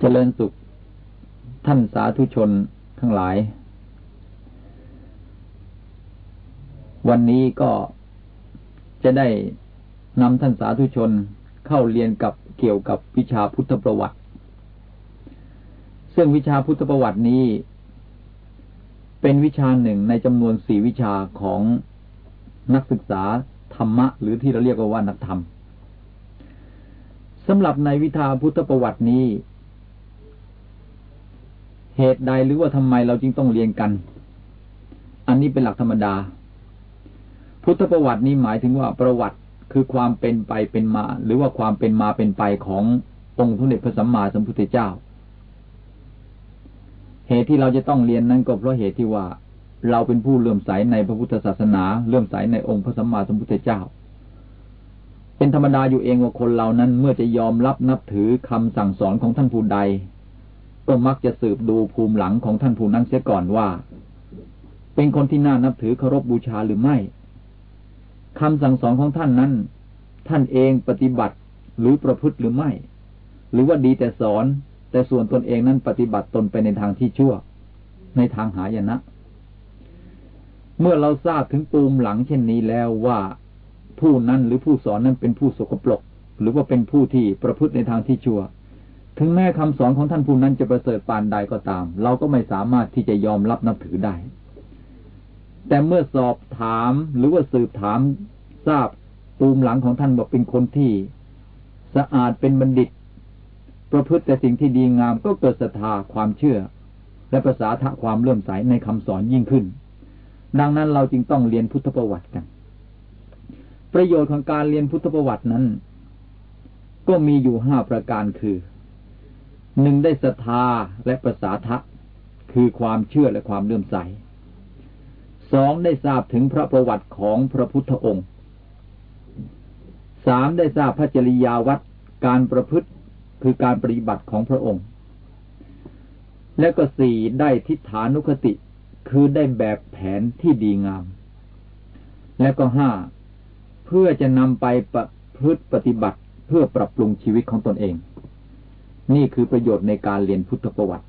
เจริญสุข ท่านสาธุชนทั้งหลาย วันนี้ก็จะได้นำท่านสาธุชนเข้าเรียนกับเกี่ยวกับวิชาพุทธประวัติ ซึ่งวิชาพุทธประวัตินี้ เป็นวิชาหนึ่งในจำนวนสี่วิชาของนักศึกษาธรรมะ หรือที่เราเรียกว่านักธรรมสำหรับในวิชาพุทธประวัตินี้ เหตุใดหรือว่าทำไมเราจึงต้องเรียนกัน อันนี้เป็นหลักธรรมดา พุทธประวัตินี้หมายถึงว่าประวัติคือความเป็นไปเป็นมา หรือว่าความเป็นมาเป็นไปขององค์พระเดชพระสัมมาสัมพุทธเจ้า เหตุที่เราจะต้องเรียนนั้นก็เพราะเหตุที่ว่าเราเป็นผู้เลื่อมใสในพระพุทธศาสนา เลื่อมใสในองค์พระสัมมาสัมพุทธเจ้า เป็นธรรมดาอยู่เองว่าคนเรานั้นเมื่อจะยอมรับนับถือคำสั่งสอนของท่านผู้ใด ก็มักจะสืบดูภูมิหลังของท่านผู้นั้นเสียก่อนว่า เป็นคนที่น่านับถือเคารพบบูชาหรือไม่คำสั่งสอนของท่านนั้น ท่านเองปฏิบัติหรือประพฤติหรือไม่ หรือว่าดีแต่สอน แต่ส่วนตนเองนั้นปฏิบัติตนไปในทางที่ชั่ว ในทางหายนะ เมื่อเราทราบถึงปูมหลังเช่นนี้แล้วว่าผู้นั้นหรือผู้สอนนั้นเป็นผู้สกปรกหรือว่าเป็นผู้ที่ประพฤติในทางที่ชั่ว ถึงแม้คำสอนของท่านผู้นั้นจะประเสริฐปานใดก็ตาม เราก็ไม่สามารถที่จะยอมรับนับถือได้ แต่เมื่อสอบถามหรือว่าสืบถามทราบปูมหลังของท่านบอกเป็นคนที่ สะอาดเป็นบัณฑิต ประพฤติแต่สิ่งที่ดีงามก็เกิดศรัทธาความเชื่อ และภาษาทะความเลื่อมใสในคำสอนยิ่งขึ้น ดังนั้นเราจึงต้องเรียนพุทธประวัติกัน ประโยชน์ของการเรียนพุทธประวัตินั้น ก็มีอยู่ห้าประการคือ หนึ่งได้ศรัทธาและภาษาทะคือความเชื่อและความเลื่อมใสสองได้ทราบถึงพระประวัติของพระพุทธองค์สามได้ทราบพระจริยาวัดการประพฤติคือการปฏิบัติของพระองค์ และก็สี่ได้ทิฏฐานุคติคือได้แบบแผนที่ดีงาม และก็ห้าเพื่อจะนำไปประพฤติปฏิบัติเพื่อปรับปรุงชีวิตของตนเอง นี่คือประโยชน์ในการเรียนพุทธประวัติ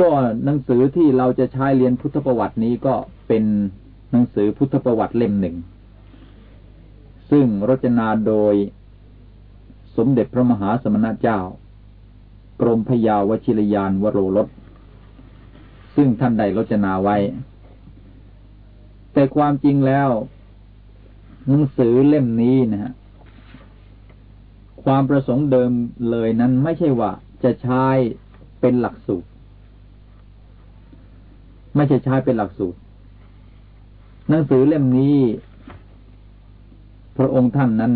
ก็หนังสือที่เราจะใช้เรียนพุทธประวัตินี้ก็เป็นหนังสือพุทธประวัติเล่มหนึ่ง ซึ่งรจนาโดยสมเด็จพระมหาสมณเจ้า กรมพยาวชิรยานวโรรสซึ่งท่านใดรจนาไว้ แต่ความจริงแล้ว หนังสือเล่มนี้นะฮะ ความประสงค์เดิมเลยนั้นไม่ใช่ว่าจะใช้เป็นหลักสูตร ไม่ใช่ใช้เป็นหลักสูตร หนังสือเล่มนี้ พระองค์ท่านนั้น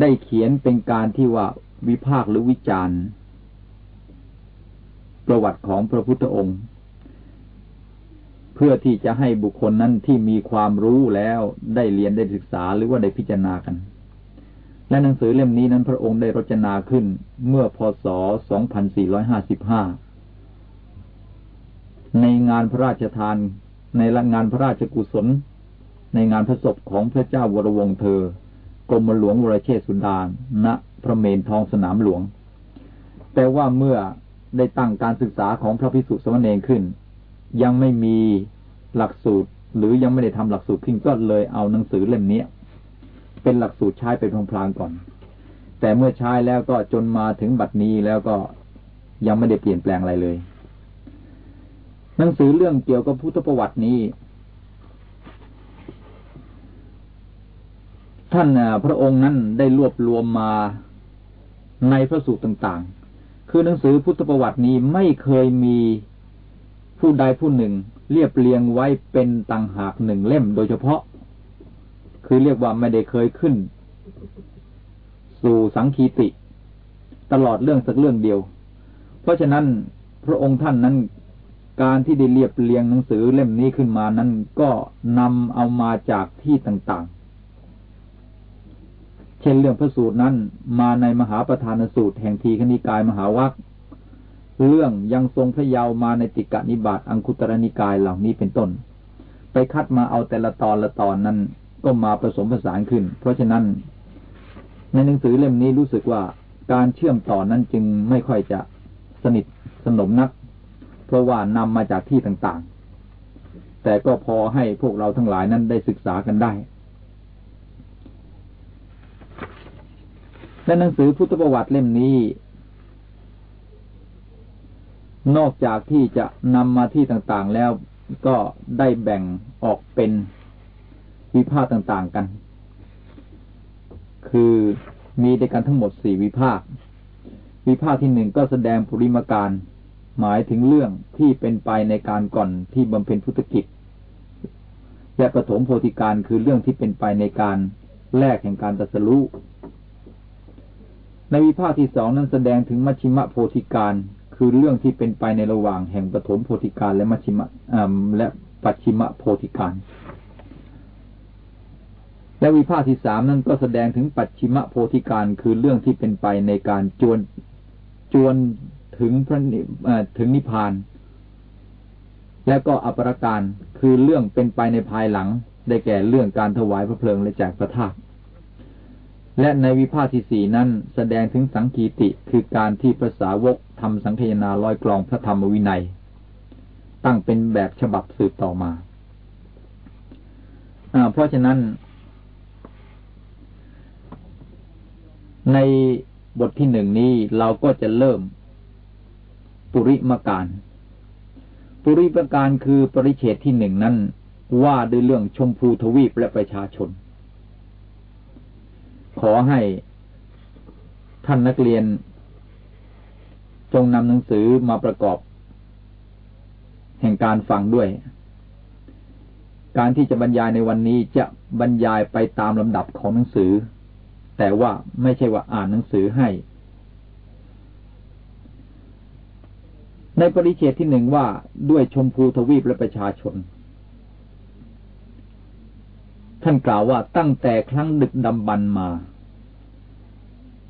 ได้เขียนเป็นการที่ว่าวิพากษ์หรือวิจารณ์ประวัติของพระพุทธองค์ เพื่อที่จะให้บุคคลนั้นที่มีความรู้แล้วได้เรียนได้ศึกษาหรือว่าได้พิจารณากัน และหนังสือเล่มนี้นั้นพระองค์ได้รจนาขึ้นเมื่อพศ 2455 ในงานพระราชทาน ในงานพระราชกุศล ในงานพระศพของพระเจ้าวรวงเธอ กรมหลวงวรเชษสุดานณพระเมนทองสนามหลวง แต่ว่าเมื่อได้ตั้งการศึกษาของพระพิสุสมณเณรขึ้น ยังไม่มีหลักสูตร หรือยังไม่ได้ทำหลักสูตรขึ้นก็เลยเอาหนังสือเล่มนี้ เป็นหลักสูตรใช้ไปพลางๆก่อน แต่เมื่อใช้แล้วก็จนมาถึงบัดนี้แล้วก็ยังไม่ได้เปลี่ยนแปลงอะไรเลย หนังสือเรื่องเกี่ยวกับพุทธประวัตินี้ ท่านพระองค์นั้นได้รวบรวมมาในพระสูตรต่างๆ คือหนังสือพุทธประวัตินี้ไม่เคยมีผู้ใดผู้หนึ่ง เรียบเรียงไว้เป็นต่างหากหนึ่งเล่มโดยเฉพาะ คือเรียกว่าไม่ได้เคยขึ้น สู่สังคีติ ตลอดเรื่องสักเรื่องเดียว เพราะฉะนั้นพระองค์ท่านนั้น การที่ได้เรียบเรียงหนังสือเล่มนี้ขึ้นมานั้นก็นำเอามาจากที่ต่างๆ เช่นเรื่องพระสูตรนั้นมาในมหาประธานสูตรแห่งทีคณิกายมหาวัคเรื่องยังทรงพระเยาว์มาในติกะนิบาตอังคุตรนิกายเหล่านี้เป็นต้น ไปคัดมาเอาแต่ละตอนละตอนนั้น ก็มาผสมผสานขึ้น เพราะฉะนั้น ในหนังสือเล่มนี้รู้สึกว่าการเชื่อมต่อนนั้นจึงไม่ค่อยจะสนิทสนมนัก เพราะว่านำมาจากที่ต่างๆ แต่ก็พอให้พวกเราทั้งหลายนั้นได้ศึกษากันได้และหนังสือพุทธประวัติเล่มนี้ นอกจากที่จะนำมาที่ต่างๆแล้วก็ได้แบ่งออกเป็น วิภาคต่างๆกัน คือมีด้วยกันทั้งหมดสี่วิภาค วิภาคที่หนึ่งก็แสดงปุริมาการ หมายถึงเรื่องที่เป็นไปในการก่อนที่บำเพ็ญพุทธกิจและปฐมโพธิการคือเรื่องที่เป็นไปในการแรกแห่งการตรัสรู้ในวิภาคที่สองนั้นแสดงถึงมัชชิมะโพธิการ คือเรื่องที่เป็นไปในระหว่างแห่งปฐมโพธิการและมัชชิมะและปัจฉิมะโพธิการ และวิภาคที่สามนั้นก็แสดงถึงปัจฉิมโพธิการคือเรื่องที่เป็นไปในการจวนจวนถึงพระถึงนิพพาน และก็อปรการคือเรื่องเป็นไปในภายหลัง ได้แก่เรื่องการถวายพระเพลิงและแจกพระธาตุและในวิภาคที่สี่นั้นแสดงถึงสังกีติคือการที่ภาษาวกทำสังเทนาลอยกลองพระธรรมวินัย ตั้งเป็นแบบฉบับสืบต่อมาเพราะฉะนั้น ในบทที่หนึ่งนี้เราก็จะเริ่ม ปุริมการ ปุริมการคือปริเฉดที่หนึ่งนั้น ว่าด้วยเรื่องชมพูทวีปและประชาชน ขอให้ท่านนักเรียน จงนำหนังสือมาประกอบ แห่งการฟังด้วย การที่จะบรรยายในวันนี้จะบรรยายไปตามลำดับของหนังสือ แต่ว่าไม่ใช่ว่าอ่านหนังสือให้ ในปริเชตที่หนึ่งว่าด้วยชมพูทวีปและประชาชน ท่านกล่าวว่าตั้งแต่ครั้งดึกดำบรรมา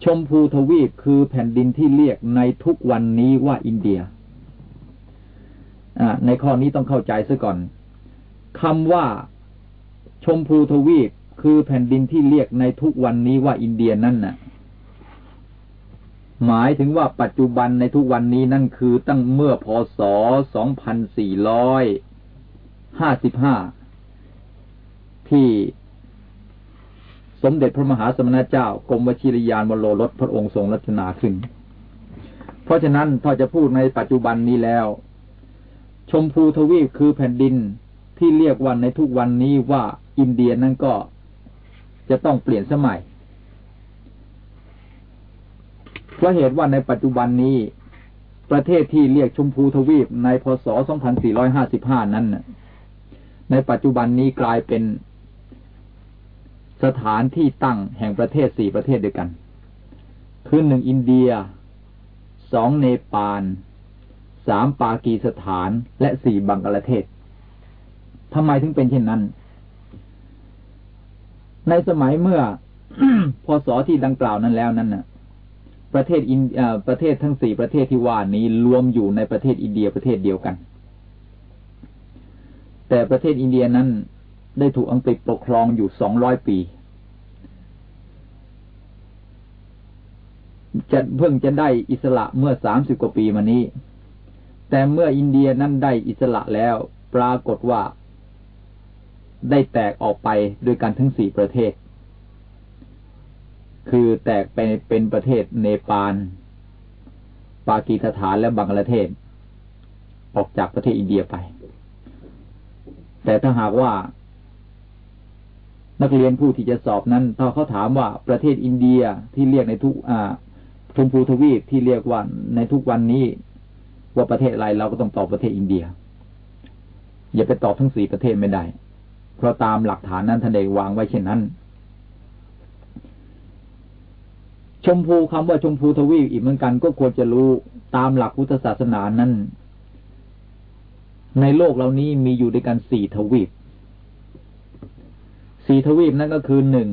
ชมพูทวีปคือแผ่นดินที่เรียกในทุกวันนี้ว่าอินเดียในข้อนี้ต้องเข้าใจซะก่อนคำว่าชมพูทวีป คือแผ่นดินที่เรียกในทุกวันนี้ว่าอินเดียนั่นน่ะ หมายถึงว่าปัจจุบันในทุกวันนี้นั่นคือตั้งเมื่อพศ 2455 ที่สมเด็จพระมหาสมณเจ้ากรมวชิรยานวโรรสพระองค์ทรงรัชนาขึ้น เพราะฉะนั้นถ้าจะพูดในปัจจุบันนี้แล้ว ชมพูทวีปคือแผ่นดินที่เรียกวันในทุกวันนี้ว่าอินเดียนั้นก็ จะต้องเปลี่ยนสมัย เพราะเหตุว่าในปัจจุบันนี้ ประเทศที่เรียกชมพูทวีปในพศ 2455 นั้นในปัจจุบันนี้กลายเป็นสถานที่ตั้งแห่งประเทศสี่ประเทศด้วยกัน คือหนึ่งอินเดีย สองเนปาล สามปากีสถาน และสี่บังกลาเทศทำไมถึงเป็นเช่นนั้น ในสมัยเมื่อพศที่ดังกล่าวนั้นแล้วนั้นน่ะ ประเทศอินประเทศทั้งสี่ประเทศที่ว่านี้รวมอยู่ในประเทศอินเดียประเทศเดียวกัน แต่ประเทศอินเดียนั้นได้ถูกอังกฤษปกครองอยู่สองร้อยปี จะเพิ่งจะได้อิสระเมื่อสามสิบกว่าปีมานี้ แต่เมื่ออินเดียนั้นได้อิสระแล้ว ปรากฏว่า ได้แตกออกไปด้วยกันทั้งสี่ประเทศ คือแตกไปเป็นประเทศเนปาล ปากีสถานและบังกลาเทศ ออกจากประเทศอินเดียไป แต่ถ้าหากว่า นักเรียนผู้ที่จะสอบนั้น ถ้าเขาถามว่าประเทศอินเดียที่เรียกในทุกอ่าชมพูทวีปที่เรียกว่าในทุกวันนี้ว่าประเทศอะไรเราก็ต้องตอบประเทศอินเดีย อย่าไปตอบทั้งสี่ประเทศไม่ได้ เพราะตามหลักฐานนั้นท่านได้วางไว้เช่นนั้น ชมพูคำว่าชมพูทวีปอีกเหมือนกัน ก็ควรจะรู้ตามหลักพุทธศาสนานั้น ในโลกเหล่านี้มีอยู่ด้วยกันสี่ทวีปสี่ทวีปนั่นก็คือหนึ่ง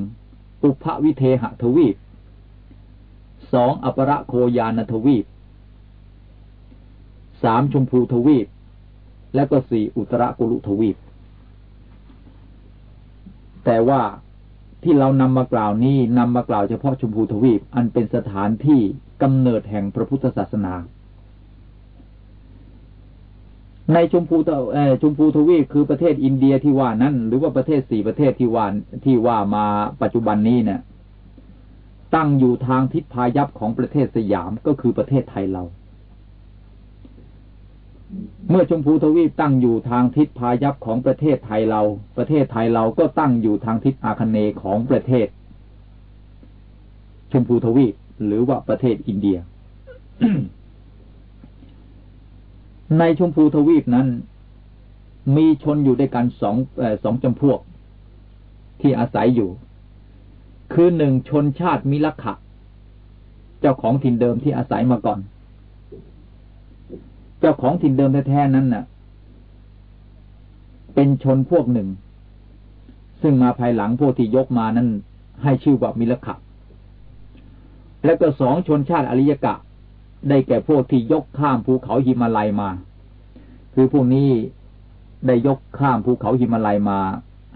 อุปวิเทหทวีปสองอปรโคยานทวีปสามชมพูทวีป และก็สี่อุตรกุลุทวีป แต่ว่าที่เรานำมากล่าวนี้นำมากล่าวเฉพาะชมพูทวีป อันเป็นสถานที่กำเนิดแห่งพระพุทธศาสนา ในชมพูเอชมพูทวีปคือประเทศอินเดียที่ว่านั้น หรือว่าประเทศสี่ประเทศที่ว่าที่ว่ามาปัจจุบันนี้เนี่ยตั้งอยู่ทางทิศพายัพของประเทศสยามก็คือประเทศไทยเรา เมื่อชมพูทวีปตั้งอยู่ทางทิศพายัพของประเทศไทยเรา ประเทศไทยเราก็ตั้งอยู่ทางทิศอาคเนย์ของประเทศ ชมพูทวีปหรือว่าประเทศอินเดีย ในชมพูทวีปนั้น มีชนอยู่ด้วยกันสองสองจำพวก ที่อาศัยอยู่ คือหนึ่งชนชาติมิลขะ เจ้าของถิ่นเดิมที่อาศัยมาก่อน จ้าของถิ่นเดิมแท้ๆนั้นน่ะ เป็นชนพวกหนึ่ง ซึ่งมาภายหลังพวกที่ยกมานั้น ให้ชื่อว่ามิลขะและก็สองชนชาติอริยกะ ได้แก่พวกที่ยกข้ามภูเขาหิมาลัยมา คือพวกนี้ได้ยกข้ามภูเขาหิมาลัยมา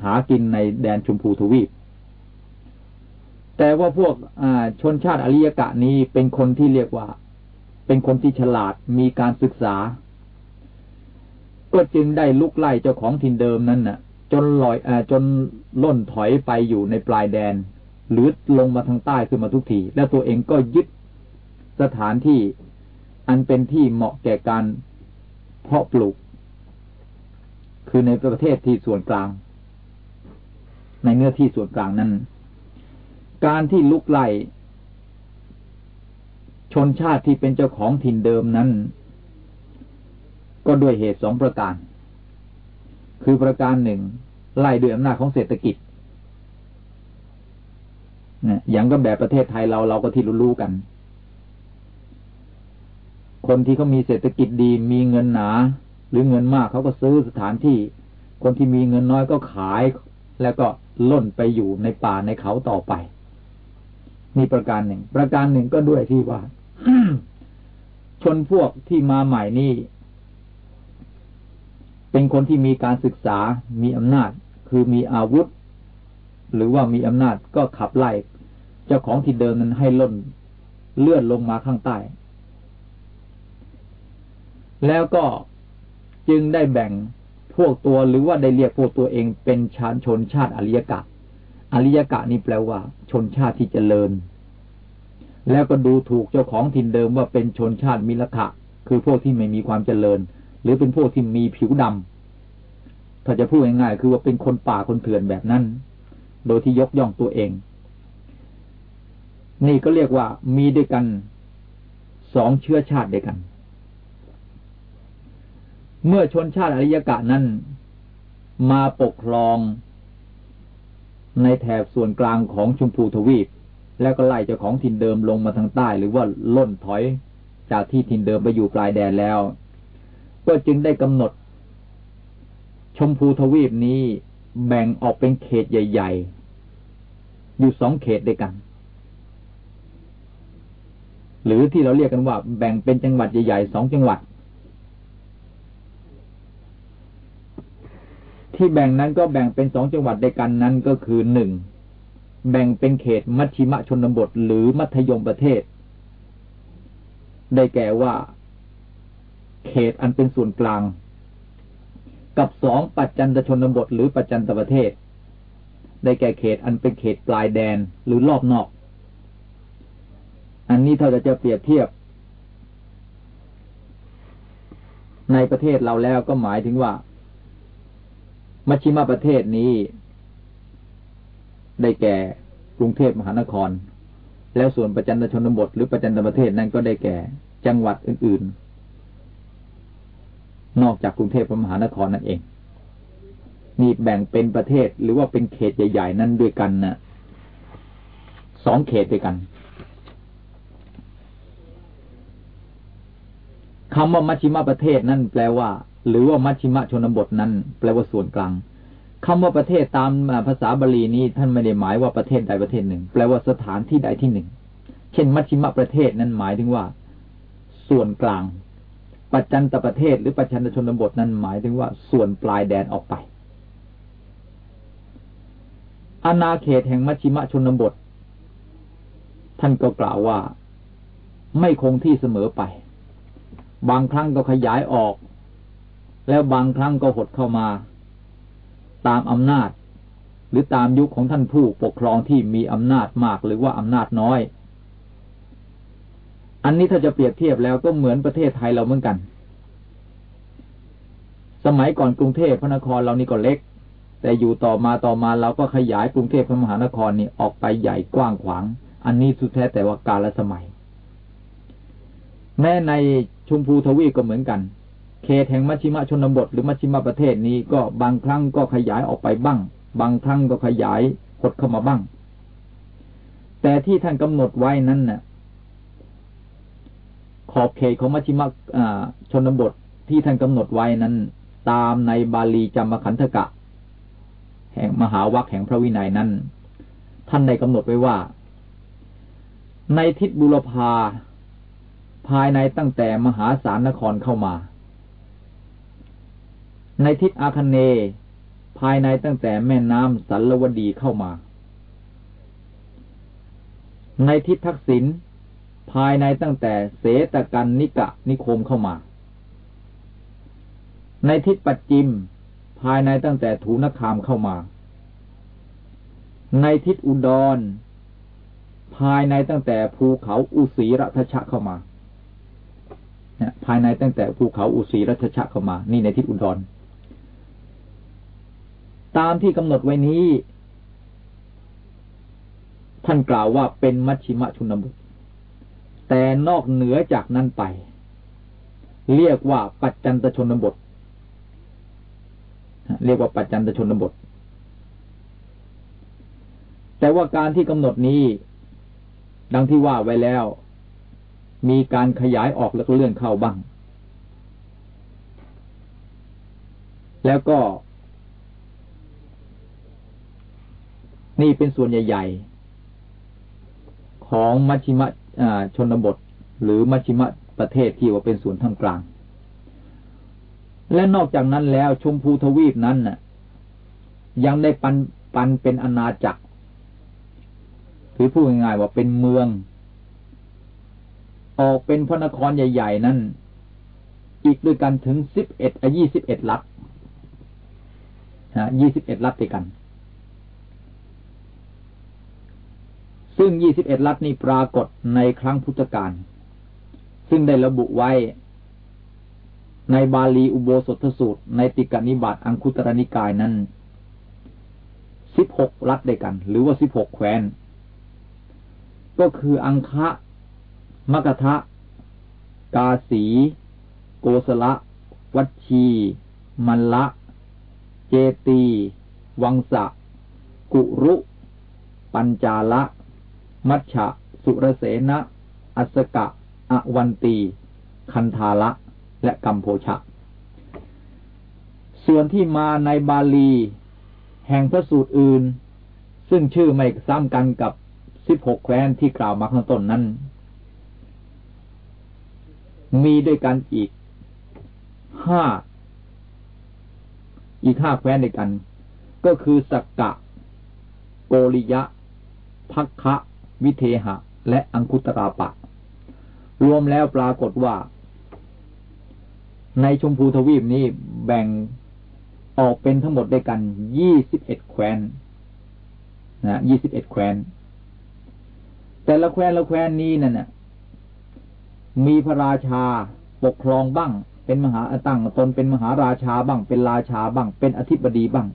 หากินในแดนชมพูทวีป แต่ว่าพวกชนชาติอริยกะนี้เป็นคนที่เรียกว่า เป็นคนที่ฉลาดมีการศึกษา ก็จึงได้ลุกไล่เจ้าของถิ่นเดิมนั้นน่ะ จนลอยอจนล่นถอยไปอยู่ในปลายแดน หรือลงมาทางใต้ขึ้นมาทุกที แล้วตัวเองก็ยึดสถานที่อันเป็นที่เหมาะแก่การเพาะปลูก คือในประเทศที่ส่วนกลาง ในเนื้อที่ส่วนกลางนั้น การที่ลุกไล่ ชนชาติที่เป็นเจ้าของถิ่นเดิมนั้น ก็ด้วยเหตุสองประการ คือประการหนึ่งไล่ด้วยอำนาจของเศรษฐกิจนะอย่างก็แบบประเทศไทยเราเราก็ที่รู้กัน คนที่เขามีเศรษฐกิจดี มีเงินหนา หรือเงินมากเขาก็ซื้อสถานที่ คนที่มีเงินน้อยก็ขาย แล้วก็ล่นไปอยู่ในป่าในเขาต่อไปมีประการหนึ่ง ประการหนึ่งก็ด้วยที่ว่า ชนพวกที่มาใหม่นี่ เป็นคนที่มีการศึกษา มีอำนาจ คือมีอาวุธ หรือว่ามีอำนาจก็ขับไล่ เจ้าของที่เดิมนั้นให้ล่น เลื่อนลงมาข้างใต้ แล้วก็จึงได้แบ่งพวกตัวหรือว่าได้เรียกพวกตัวเองเป็นชาชนชาติอริยกะ อริยกะนี่แปลว่า ชนชาติที่เจริญ แล้วก็ดูถูกเจ้าของถิ่นเดิมว่าเป็นชนชาติมิลขะ คือพวกที่ไม่มีความเจริญ หรือเป็นพวกที่มีผิวดำถ้าจะพูดง่ายๆคือว่าเป็นคนป่าคนเถื่อนแบบนั้น โดยที่ยกย่องตัวเอง นี่ก็เรียกว่ามีด้วยกันสองเชื้อชาติด้วยกัน เมื่อชนชาติอริยกะนั้น มาปกครองในแถบส่วนกลางของชมพูทวีป แล้วก็ไล่เจ้าของถิ่นเดิมลงมาทางใต้ หรือว่าล่นถอยจากที่ถิ่นเดิมไปอยู่ปลายแดนแล้ว ก็จึงได้กำหนด ชมพูทวีปนี้แบ่งออกเป็นเขตใหญ่ ๆ อยู่สองเขตด้วยกัน หรือที่เราเรียกกันว่า แบ่งเป็นจังหวัดใหญ่ๆสองจังหวัด ที่แบ่งนั้นก็แบ่งเป็นสองจังหวัดด้วยกันนั้นก็คือหนึ่ง แบ่งเป็นเขตมัชชิมชนบทหรือมัธยมประเทศ ได้แก่ว่า เขตอันเป็นส่วนกลาง กับสองปัจจันตชนบทหรือปัจจันตประเทศ ได้แก่เขตอันเป็นเขตปลายแดนหรือรอบนอก อันนี้ถ้าจะจะเปรียบเทียบ ในประเทศเราแล้วก็หมายถึงว่า มัชชิมประเทศนี้ ได้แก่กรุงเทพมหานคร แล้วส่วนประจันตชนบทหรือประจันตประเทศนั้นก็ได้แก่จังหวัดอื่น ๆ นอกจากกรุงเทพมหานครนั่นเองนี่แบ่งเป็นประเทศหรือว่าเป็นเขตใหญ่ ๆ นั้นด้วยกันนะสองเขตด้วยกันคำว่ามัชชิมประเทศนั่นแปลว่า หรือว่ามัชชิมชนบทนั้น แปลว่าส่วนกลาง คำว่าประเทศตามภาษาบาลีนี้ท่านไม่ได้หมายว่าประเทศใดประเทศหนึ่ง แปลว่าสถานที่ใดที่หนึ่ง เช่น มัชชิมประเทศนั้นหมายถึงว่า ส่วนกลาง ปัจจันตประเทศหรือปัจจันตชนบทนั้นหมายถึงว่า ส่วนปลายแดนออกไป อาณาเขตแห่งมัชชิมะชนบท ท่านก็กล่าวว่าไม่คงที่เสมอไป บางครั้งก็ขยายออก แล้วบางครั้งก็หดเข้ามา ตามอำนาจ หรือตามยุคของท่านผู้ปกครองที่มีอำนาจมากหรือว่าอำนาจน้อย อันนี้ถ้าจะเปรียบเทียบแล้วก็เหมือนประเทศไทยเราเหมือนกัน สมัยก่อนกรุงเทพพระนครเรานี่ก็เล็ก แต่อยู่ต่อมาต่อมาเราก็ขยายกรุงเทพพระมหานครนี่ออกไปใหญ่กว้างขวาง อันนี้สุดแท้แต่ว่ากาลสมัย แม้ในชุมพูทวีก็เหมือนกัน เขตแห่งมัชชิมะชนบทหรือมัชชิมะประเทศนี้ก็บางครั้งก็ขยายออกไปบ้าง บางครั้งก็ขยายหดเข้ามาบ้าง แต่ที่ท่านกำหนดไว้นั้นน่ะ ขอบเขตของมัชชิมะชนบทที่ท่านกำหนดไว้นั้น ตามในบาลีจำมขันธกะ แห่งมหาวัคแห่งพระวินัยนั้น ท่านได้กำหนดไว้ว่า ในทิศบุรพาภายในตั้งแต่มหาสารนครเข้ามา ในทิศอาคเน ภายในตั้งแต่แม่น้ำสัลวดีเข้ามา ในทิศทักษิณภายในตั้งแต่เสตกันนิกะนิคมเข้ามา ในทิศปัจจิม ภายในตั้งแต่ถูนคามเข้ามา ในทิศอุดร ภายในตั้งแต่ภูเขาอุสีรัทชะเข้ามาภายในตั้งแต่ภูเขาอุสีรัชชะเข้ามา นี่ในทิศอุดร ตามที่กำหนดไว้นี้ ท่านกล่าวว่าเป็นมัชชิมะชุนบุตร แต่นอกเหนือจากนั้นไป เรียกว่าปัจจันตชนบท เรียกว่าปัจจันตชนบท แต่ว่าการที่กำหนดนี้ ดังที่ว่าไว้แล้ว มีการขยายออกแล้วก็เลื่อนเข้าบ้าง แล้วก็ นี่เป็นส่วนใหญ่ ๆ ของมัชชิมะชนบท หรือมัชชิมะประเทศที่ว่าเป็นส่วนท่ามกลาง และนอกจากนั้นแล้วชมพูทวีปนั้นน่ะ ยังได้ปันปันเป็นอาณาจักรหรือพูดง่ายๆว่าเป็นเมือง ออกเป็นพระนครใหญ่ ๆ นั้น อีกด้วยกันถึงสิบเอ็ดยี่สิบเอ็ดลัทนะยี่สิบเอ็ดลัทด้วยกัน ซึ่งยี่สิบเอ็ดลัทนี้ปรากฏในครั้งพุทธกาลซึ่งได้ระบุไว้ ในบาลีอุโบสถสูตร ในติกนิบาตอังคุตรนิกายนั้นสิบหกลัทด้วยกัน หรือว่าสิบหกแคว้น ก็คืออังคะมกทะ กาสี โกสละ วัชี มันละ เจตี วังสะ กุรุ ปัญจาละ มัชชะ สุรเสนะ อัสกะ อวันตี คันธาละ และกัมโพชะ ส่วนที่มาในบาลี แห่งพระสูตรอื่น ซึ่งชื่อไม่ซ้ำกันกับสิบหกแคว้นที่กล่าวมาข้างต้นนั้น มีด้วยกันอีกห้าอีกห้าแคว้นด้วยกัน ก็คือสกกะ โกริยะ พักคะ วิเทหะ และอังคุตราปะ รวมแล้วปรากฏว่า ในชมพูทวีปนี้แบ่งออกเป็นทั้งหมดด้วยกันยี่สิบเอ็ดแคว้นนะยี่สิบเอ็ดแคว้น แต่ละแคว้นละแคว้นนี้นั่นนะมีพระราชาปกครองบ้าง เป็นมหาตั้งตนเป็นมหาราชาบ้าง เป็นราชาบ้าง เป็นอธิบดีบ้าง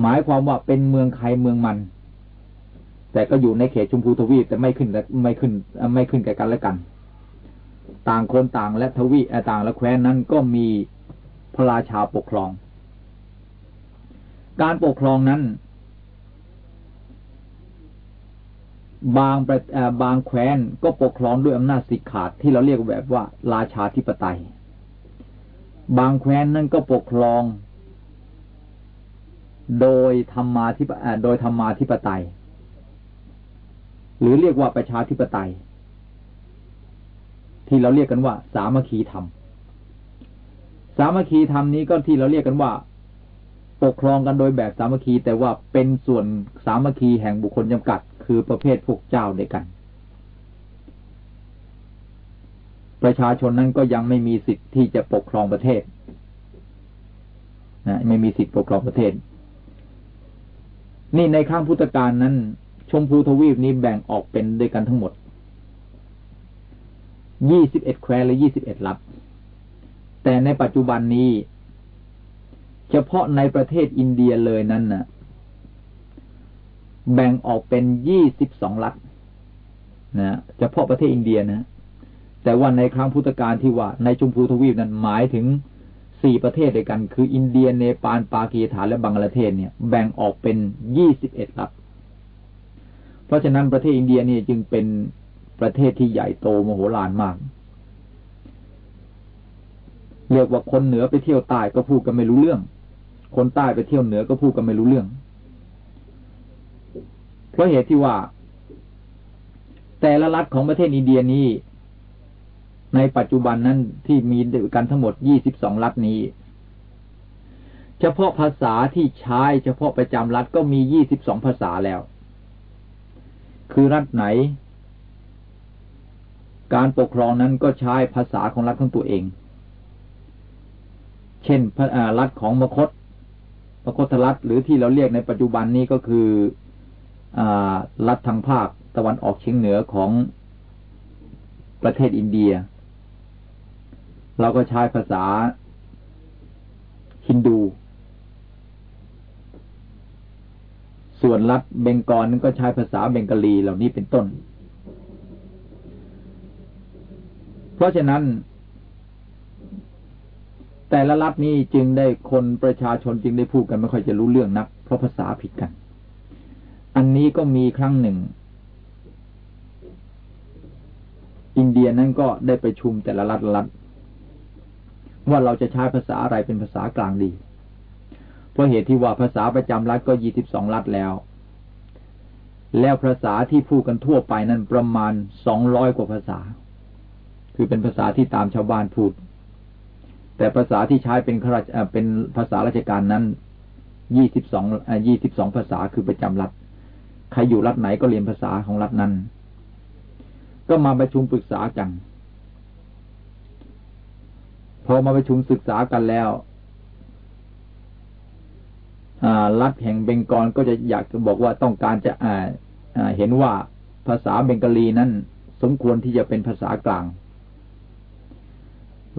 หมายความว่าเป็นเมืองใครเมืองมัน แต่ก็อยู่ในเขตชมพูทวีปแต่ไม่ขึ้นไม่ขึ้นไม่ขึ้นแก่กันและกัน ต่างคนต่างและทวีต่างและแคว้นนั้นก็มีพระราชาปกครอง การปกครองนั้น บางบางแคว้นก็ปกครองด้วยอำนาจสิกขาดที่เราเรียกแบบว่า ราชาธิปไตย บางแคว้นนั่นก็ปกครอง โดยธรรมาธิปโดยธรรมาธิปไตย หรือเรียกว่าประชาธิปไตย ที่เราเรียกกันว่า สามัคคีธรรม สามัคคีธรรมนี้ก็ที่เราเรียกกันว่า ปกครองกันโดยแบบสามัคคี แต่ว่าเป็นส่วนสามัคคีแห่งบุคคลจำกัด คือประเภทพวกเจ้าเดียกัน ประชาชนนั้นก็ยังไม่มีสิทธิ์ที่จะปกครองประเทศนะไม่มีสิทธิ์ปกครองประเทศ นี่ในข้างพุทธกาลนั้น มพูทวีปนี้แบ่งออกเป็นด้วยกันทั้งหมด ยี่สิบเอ็ดแควร์และยี่สิบเอ็ดลับ แต่ในปัจจุบันนี้ เฉพาะในประเทศอินเดียเลยนั้นนะ่ะ แบ่งออกเป็นยี่สิบสองลัฐนะเฉพาะประเทศอินเดียนะ แต่ว่าในครั้งพุทธกาลที่ว่า ในชมพูทวีปนั้นหมายถึงสี่ประเทศด้วยกัน คืออินเดียเนปาลปากีสถานและบังกลาเทศเนี่ย แบ่งออกเป็นยี่สิบเอ็ดลัฐ เพราะฉะนั้นประเทศอินเดียนี่จึงเป็นประเทศที่ใหญ่โตมโหฬารมากเรียกว่าคนเหนือไปเที่ยวใต้ก็พูดกันไม่รู้เรื่อง คนใต้ไปเที่ยวเหนือก็พูดกันไม่รู้เรื่อง เพราะเหตุที่ว่า แต่ละรัฐของประเทศอินเดียนี้ ในปัจจุบันนั้นที่มีกันทั้งหมดยี่สิบสองรัฐนี้ เฉพาะภาษาที่ใช้เฉพาะประจำรัฐก็มียี่สิบสองภาษาแล้ว คือรัฐไหน การปกครองนั้นก็ใช้ภาษาของรัฐของตัวเอง เช่นรัฐของมคตมคตรัฐหรือที่เราเรียกในปัจจุบันนี้ก็คืออรัฐทางภาคตะวันออกเฉียงเหนือของประเทศอินเดีย เราก็ใช้ภาษาฮินดู ส่วนรัฐเบงกอลนั้นก็ใช้ภาษาเบงกาลีเหล่านี้เป็นต้น เพราะฉะนั้น แต่ละรัฐนี้จึงได้คนประชาชนจึงได้พูดกันไม่ค่อยจะรู้เรื่องนัก เพราะภาษาผิดกัน อันนี้ก็มีครั้งหนึ่ง อินเดียนั้นก็ได้ไปชุมแต่ละรัฐรัฐว่าเราจะใช้ภาษาอะไรเป็นภาษากลางดี เพราะเหตุที่ว่าภาษาประจำรัฐก็ยี่สิบสองรัฐแล้ว แล้วภาษาที่พูดกันทั่วไปนั้นประมาณสองร้อยกว่าภาษา คือเป็นภาษาที่ตามชาวบ้านพูด แต่ภาษาที่ใช้เป็นขราชเป็นภาษาราชการนั้นยี่สิบสองยี่สิบสองภาษาคือประจำรัฐ ใครอยู่รัฐไหนก็เรียนภาษาของรัฐนั้น ก็มาประชุมปรึกษากัน พอมาประชุมศึกษากันแล้ว รัฐแห่งเบงกอลก็จะอยากจะบอกว่าต้องการจะเห็นว่าภาษาเบงกาลีนั้นสมควรที่จะเป็นภาษากลาง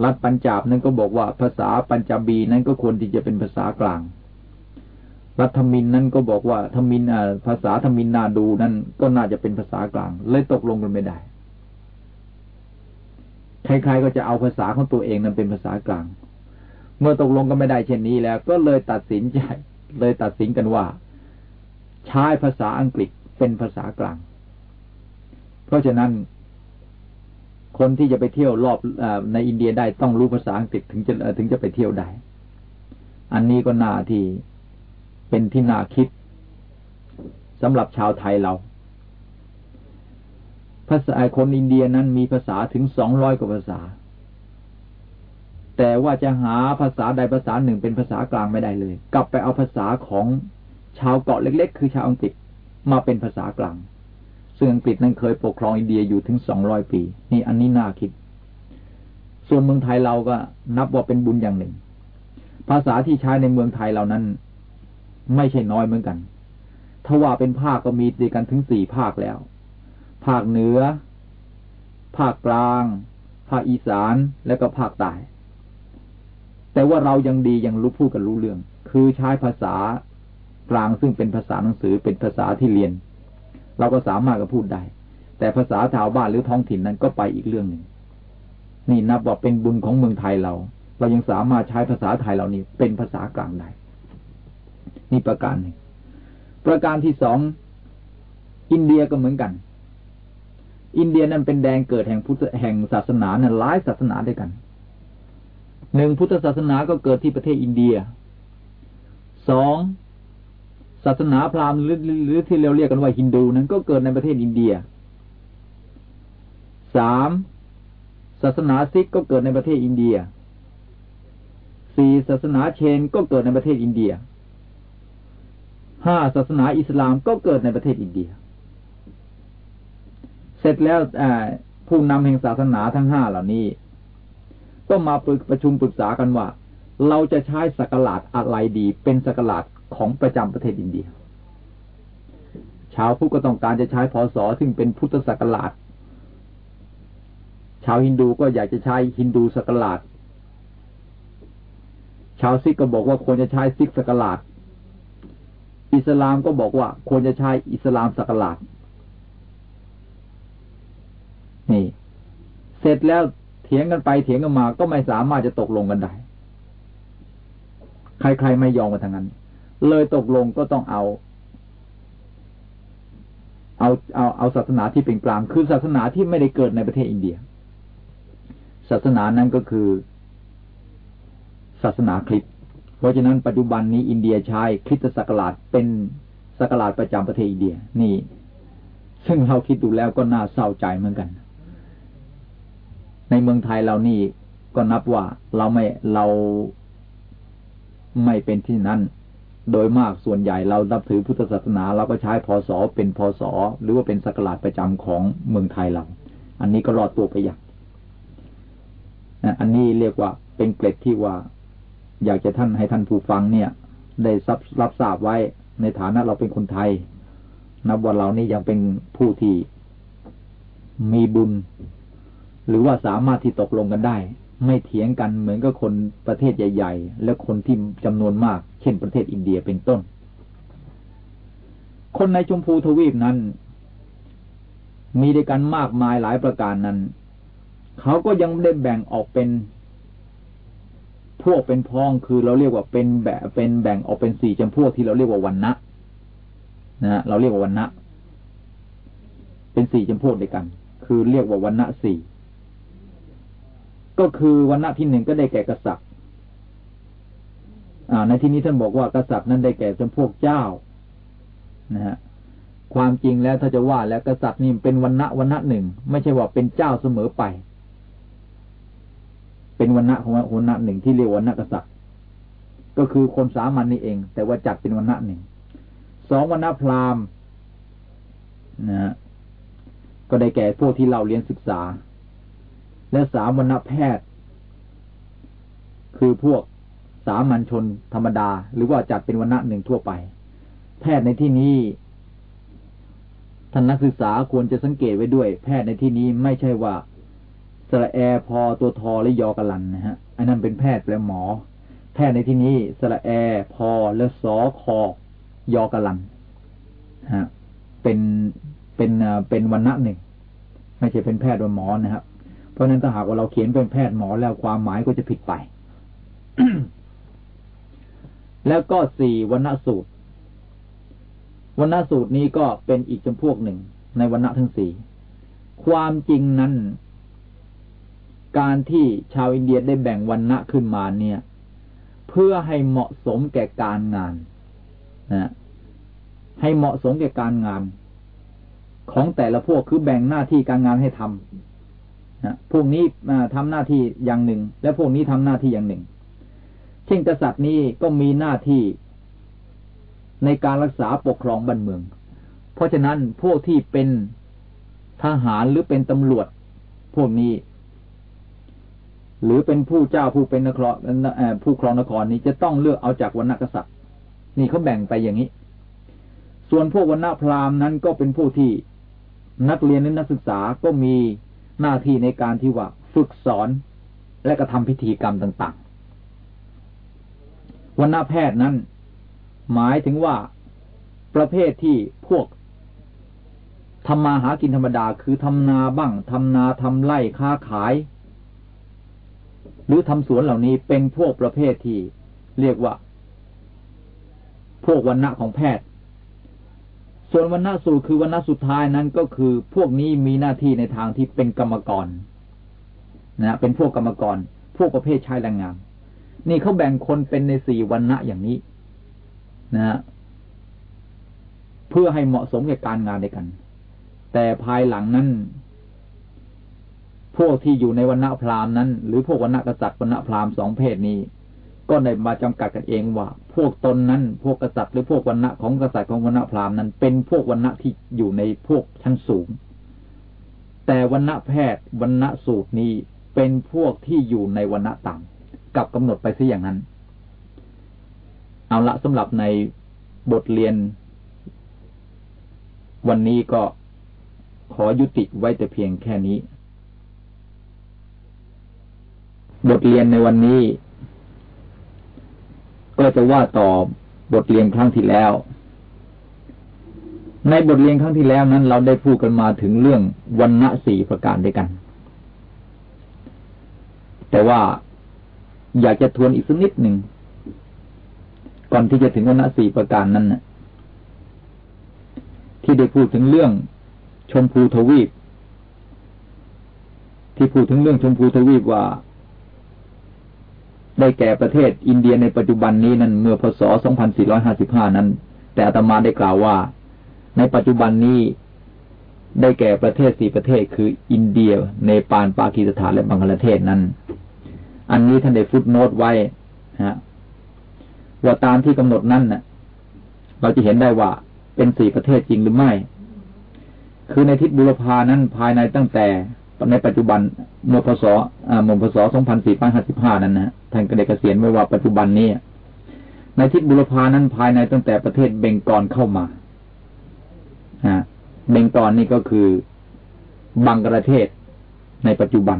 รัฐปัญจาบนั้นก็บอกว่าภาษาปัญจาบีนั้นก็ควรที่จะเป็นภาษากลาง รัฐธมินนั้นก็บอกว่าธมินภาษาธมินนาดูนั้นก็น่าจะเป็นภาษากลาง เลยตกลงกันไม่ได้ ใครๆก็จะเอาภาษาของตัวเองนั้นเป็นภาษากลาง เมื่อตกลงกันไม่ได้เช่นนี้แล้ว ก็เลยตัดสินใจ เลยตัดสินกันว่า ใช้ภาษาอังกฤษเป็นภาษากลาง เพราะฉะนั้น คนที่จะไปเที่ยวรอบอในอินเดียได้ต้องรู้ภาษาอังกฤษถึงจะถึงจะไปเที่ยวได้ อันนี้ก็น่าที่เป็นที่น่าคิดสำหรับชาวไทยเรา ภาษาคนอินเดียนั้นมีภาษาถึงสองร้อยกว่าภาษา แต่ว่าจะหาภาษาใดภาษาหนึ่งเป็นภาษากลางไม่ได้เลย กลับไปเอาภาษาของชาวเกาะเล็ก ๆ คือชาวอังกฤษมาเป็นภาษากลาง ซึ่งอังกฤษนั้นเคยปกครองอินเดียอยู่ถึงสองร้อยปี นี่อันนี้น่าคิด ส่วนเมืองไทยเราก็นับว่าเป็นบุญอย่างหนึ่ง ภาษาที่ใช้ในเมืองไทยเหล่านั้น ไม่ใช่น้อยเหมือนกันถ้าว่าเป็นภาคก็มีด้วยกันถึงสี่ภาคแล้ว ภาคเหนือ ภาคกลาง ภาคอีสาน และก็ภาคใต้ แต่ว่าเรายังดียังรู้พูดกันรู้เรื่อง คือใช้ภาษากลางซึ่งเป็นภาษาหนังสือเป็นภาษาที่เรียน เราก็สามารถจะพูดได้ แต่ภาษาชาวบ้านหรือท้องถิ่นนั้นก็ไปอีกเรื่องหนึ่ง นี่นับว่าเป็นบุญของเมืองไทยเรา เรายังสามารถใช้ภาษาไทยเหล่านี้เป็นภาษากลางได้นี่ประการหนึ่งประการที่สองอินเดียก็เหมือนกัน อินเดียนั้นเป็นแดงเกิดแห่งพุทธแห่งศาสนาเนี่ยหลายศาสนาด้วยกัน หนึ่งพุทธศาสนาก็เกิดที่ประเทศอินเดียสองศาสนาพราหมณ์หรือที่เราเรียกกันว่าฮินดูนั้นก็เกิดในประเทศอินเดียสามศาสนาซิกก็เกิดในประเทศอินเดียสี่ศาสนาเชนก็เกิดในประเทศอินเดียห้าศาสนาอิสลามก็เกิดในประเทศอินเดีย เสร็จแล้วผู้นำแห่งศาสนาทั้งห้าเหล่านี้ ก็มาประชุมปรึกษากันว่า เราจะใช้สกหลาดอะไรดีเป็นสกหลาดของประจำประเทศอินเดีย ชาวพุทธก็ต้องการจะใช้พศซึ่งเป็นพุทธศักราชชาวฮินดูก็อยากจะใช้ฮินดูศักราชชาวซิกก็บอกว่าควรจะใช้ซิกศักราชอิสลามก็บอกว่าควรจะใช้อิสลามศักราชนี่ เสร็จแล้ว เถียงกันไปเถียงกันมา ก็ไม่สามารถจะตกลงกันได้ ใครๆไม่ยอมกันทางนั้น เลยตกลงก็ต้องเอา เอาเอาเอาศาสนาที่เป็นกลาง คือศาสนาที่ไม่ได้เกิดในประเทศอินเดีย ศาสนานั้นก็คือ ศาสนาคริสต์เพราะฉะนั้นปัจจุบันนี้อินเดียใช้คริสตศักราชเป็นศักราชประจำประเทศอินเดีย นี่ ซึ่งเราคิดดูแล้วก็น่าเศร้าใจเหมือนกัน ในเมืองไทยเรานี่ก็นับว่าเราไม่เราไม่เป็นที่นั้น โดยมากส่วนใหญ่เรานับถือพุทธศาสนา เราก็ใช้พศเป็นพศหรือว่าเป็นศักราชประจำของเมืองไทยเรา อันนี้ก็รอดตัวไปอย่างอันนี้เรียกว่าเป็นเกร็ดที่ว่า อยากจะท่านให้ท่านผู้ฟังเนี่ย ได้รับรับทราบไว้ในฐานะเราเป็นคนไทย นับว่าเรานี่ยังเป็นผู้ที่มีบุญ หรือว่าสามารถที่ตกลงกันได้ ไม่เถียงกันเหมือนกับคนประเทศใหญ่ ๆ และคนที่จำนวนมาก เช่นประเทศอินเดียเป็นต้น คนในชมพูทวีปนั้น มีด้วยกันมากมายหลายประการนั้น เขาก็ยังได้แบ่งออกเป็น พวกเป็นพ้องคือเราเรียกว่าเป็นแบบเป็นแบ่งออกเป็นสี่จำพวกที่เราเรียกว่าวันนะนะ เราเรียกว่าวันนะเป็นสี่จำพวกด้วยกัน คือเรียกว่าวันนะสี่ ก็คือวันนะที่หนึ่งก็ได้แก่กษัตริย์ในที่นี้ท่านบอกว่ากษัตริย์นั้นได้แก่จำพวกเจ้านะฮะความจริงแล้วถ้าจะว่าแล้วกษัตริย์นี่เป็นวันณะวันณะหนึ่ง ไม่ใช่ว่าเป็นเจ้าเสมอไป เป็นวันณะของวันณะหนึ่งที่เรียกวันณะกษัตริย์ ก็คือคนสามัญนนี่เอง แต่ว่าจัดเป็นวันณะหนึ่งสองวันณะพราหมณ์นะฮะก็ได้แก่พวกที่เราเรียนศึกษา และสามวันณะแพทย์ คือพวกสามัญชนธรรมดา หรือว่าจัดเป็นวันณะหนึ่งทั่วไป แพทย์ในที่นี้ท่านนักศึกษาควรจะสังเกตไว้ด้วย แพทย์ในที่นี้ไม่ใช่ว่าสระแอพอตัวทอและยอกลันนะฮะอันนั้นเป็นแพทย์แปลหมอ แพทย์ในที่นี้สระแอพอและสอคอยอกลันฮะเป็นเป็นเป็นวันณะหนึ่ง ไม่ใช่เป็นแพทย์เป็นหมอนะครับ เพราะนั้นถ้าหากว่าเราเขียนเป็นแพทย์หมอแล้วความหมายก็จะผิดไป แล้วก็สี่วันณะสูตรวันณะสูตรนี้ก็เป็นอีกจำพวกหนึ่ง ในวันณะทั้งสี่ความจริงนั้น การที่ชาวอินเดียได้แบ่งวันณะขึ้นมาเนี่ย เพื่อให้เหมาะสมแก่การงานนะให้เหมาะสมแก่การงาน ของแต่ละพวกคือแบ่งหน้าที่การงานให้ทำ นะพวกนี้ทำหน้าที่อย่างหนึ่ง และพวกนี้ทำหน้าที่อย่างหนึ่ง เช่นกษัตริย์นี้ก็มีหน้าที่ในการรักษาปกครองบ้านเมือง เพราะฉะนั้นพวกที่เป็นทหารหรือเป็นตำรวจ พวกนี้ หรือเป็นผู้เจ้าผู้เป็นนครผู้ครองนครนี้จะต้องเลือกเอาจากวรรณกษัตริย์ นี่เขาแบ่งไปอย่างนี้ ส่วนพวกวรรณพราหมณ์นั้นก็เป็นผู้ที่นักเรียนและนักศึกษาก็มี หน้าที่ในการที่ว่าฝึกสอนและกระทำพิธีกรรมต่างๆวรรณแพทย์นั้น หมายถึงว่าประเภทที่พวกทำมาหากินธรรมดาคือทำนาบ้างทำนาทำไร่ค้าขาย หรือทำสวนเหล่านี้เป็นพวกประเภทที่เรียกว่า พวกวันณะของแพทย์ ส่วนวันณะสูตรคือวันณะสุดท้ายนั้นก็คือพวกนี้มีหน้าที่ในทางที่เป็นกรรมกรนะเป็นพวกกรรมกร พวกประเภทชายแรงงาน นี่เขาแบ่งคนเป็นในสี่วันณะอย่างนี้นะเพื่อให้เหมาะสมกับการงานในกัน แต่ภายหลังนั้น พวกที่อยู่ในวันณะพราหมณ์นั้น หรือพวกวันณะกษัตริย์วันณะพราหมณ์สองเพศนี้ ก็ได้มาจำกัดกันเองว่า พวกตนนั้น พวกกษัตริย์หรือพวกวันณะของกษัตริย์ของวันณะพราหมณ์นั้น เป็นพวกวันณะที่อยู่ในพวกชั้นสูง แต่วันณะแพทย์วันณะสูตรนี้เป็นพวกที่อยู่ในวันณะต่ำกับกำหนดไปซะอย่างนั้น เอาละสำหรับในบทเรียน วันนี้ก็ขอยุติไว้แต่เพียงแค่นี้ บทเรียนในวันนี้ ก็จะว่าต่อบทเรียนครั้งที่แล้ว ในบทเรียนครั้งที่แล้วนั้น เราได้พูดกันมาถึงเรื่องวันณะสี่ประการด้วยกัน แต่ว่าอยากจะทวนอีกสักนิดหนึ่งก่อนที่จะถึงวันณะสี่ประการนั้นนะที่ได้พูดถึงเรื่องชมพูทวีป ที่พูดถึงเรื่องชมพูทวีปว่า ได้แก่ประเทศอินเดียในปัจจุบันนี้นั้นเมื่อพศ 2455 นั้น แต่อาตมาได้กล่าวว่า ในปัจจุบันนี้ได้แก่ประเทศสี่ประเทศคืออินเดีย เนปาล ปากีสถานและบังกลาเทศนั้น อันนี้ท่านได้ฟุตโนตไว้ฮะว่าตามที่กำหนดนั้นน่ะ เราจะเห็นได้ว่าเป็นสี่ประเทศจริงหรือไม่ คือในทิศบุรพานั้นภายในตั้งแต่ ในปัจจุบันเมื่อพศเมื่อพศ2455 นั้นนะท่านก็ได้เกษียณไว้ว่าปัจจุบันนี้ในทิศบุรพานั้นภายในตั้งแต่ประเทศเบงกอลเข้ามาเบงกอลนี่ก็คือบังกลาเทศในปัจจุบัน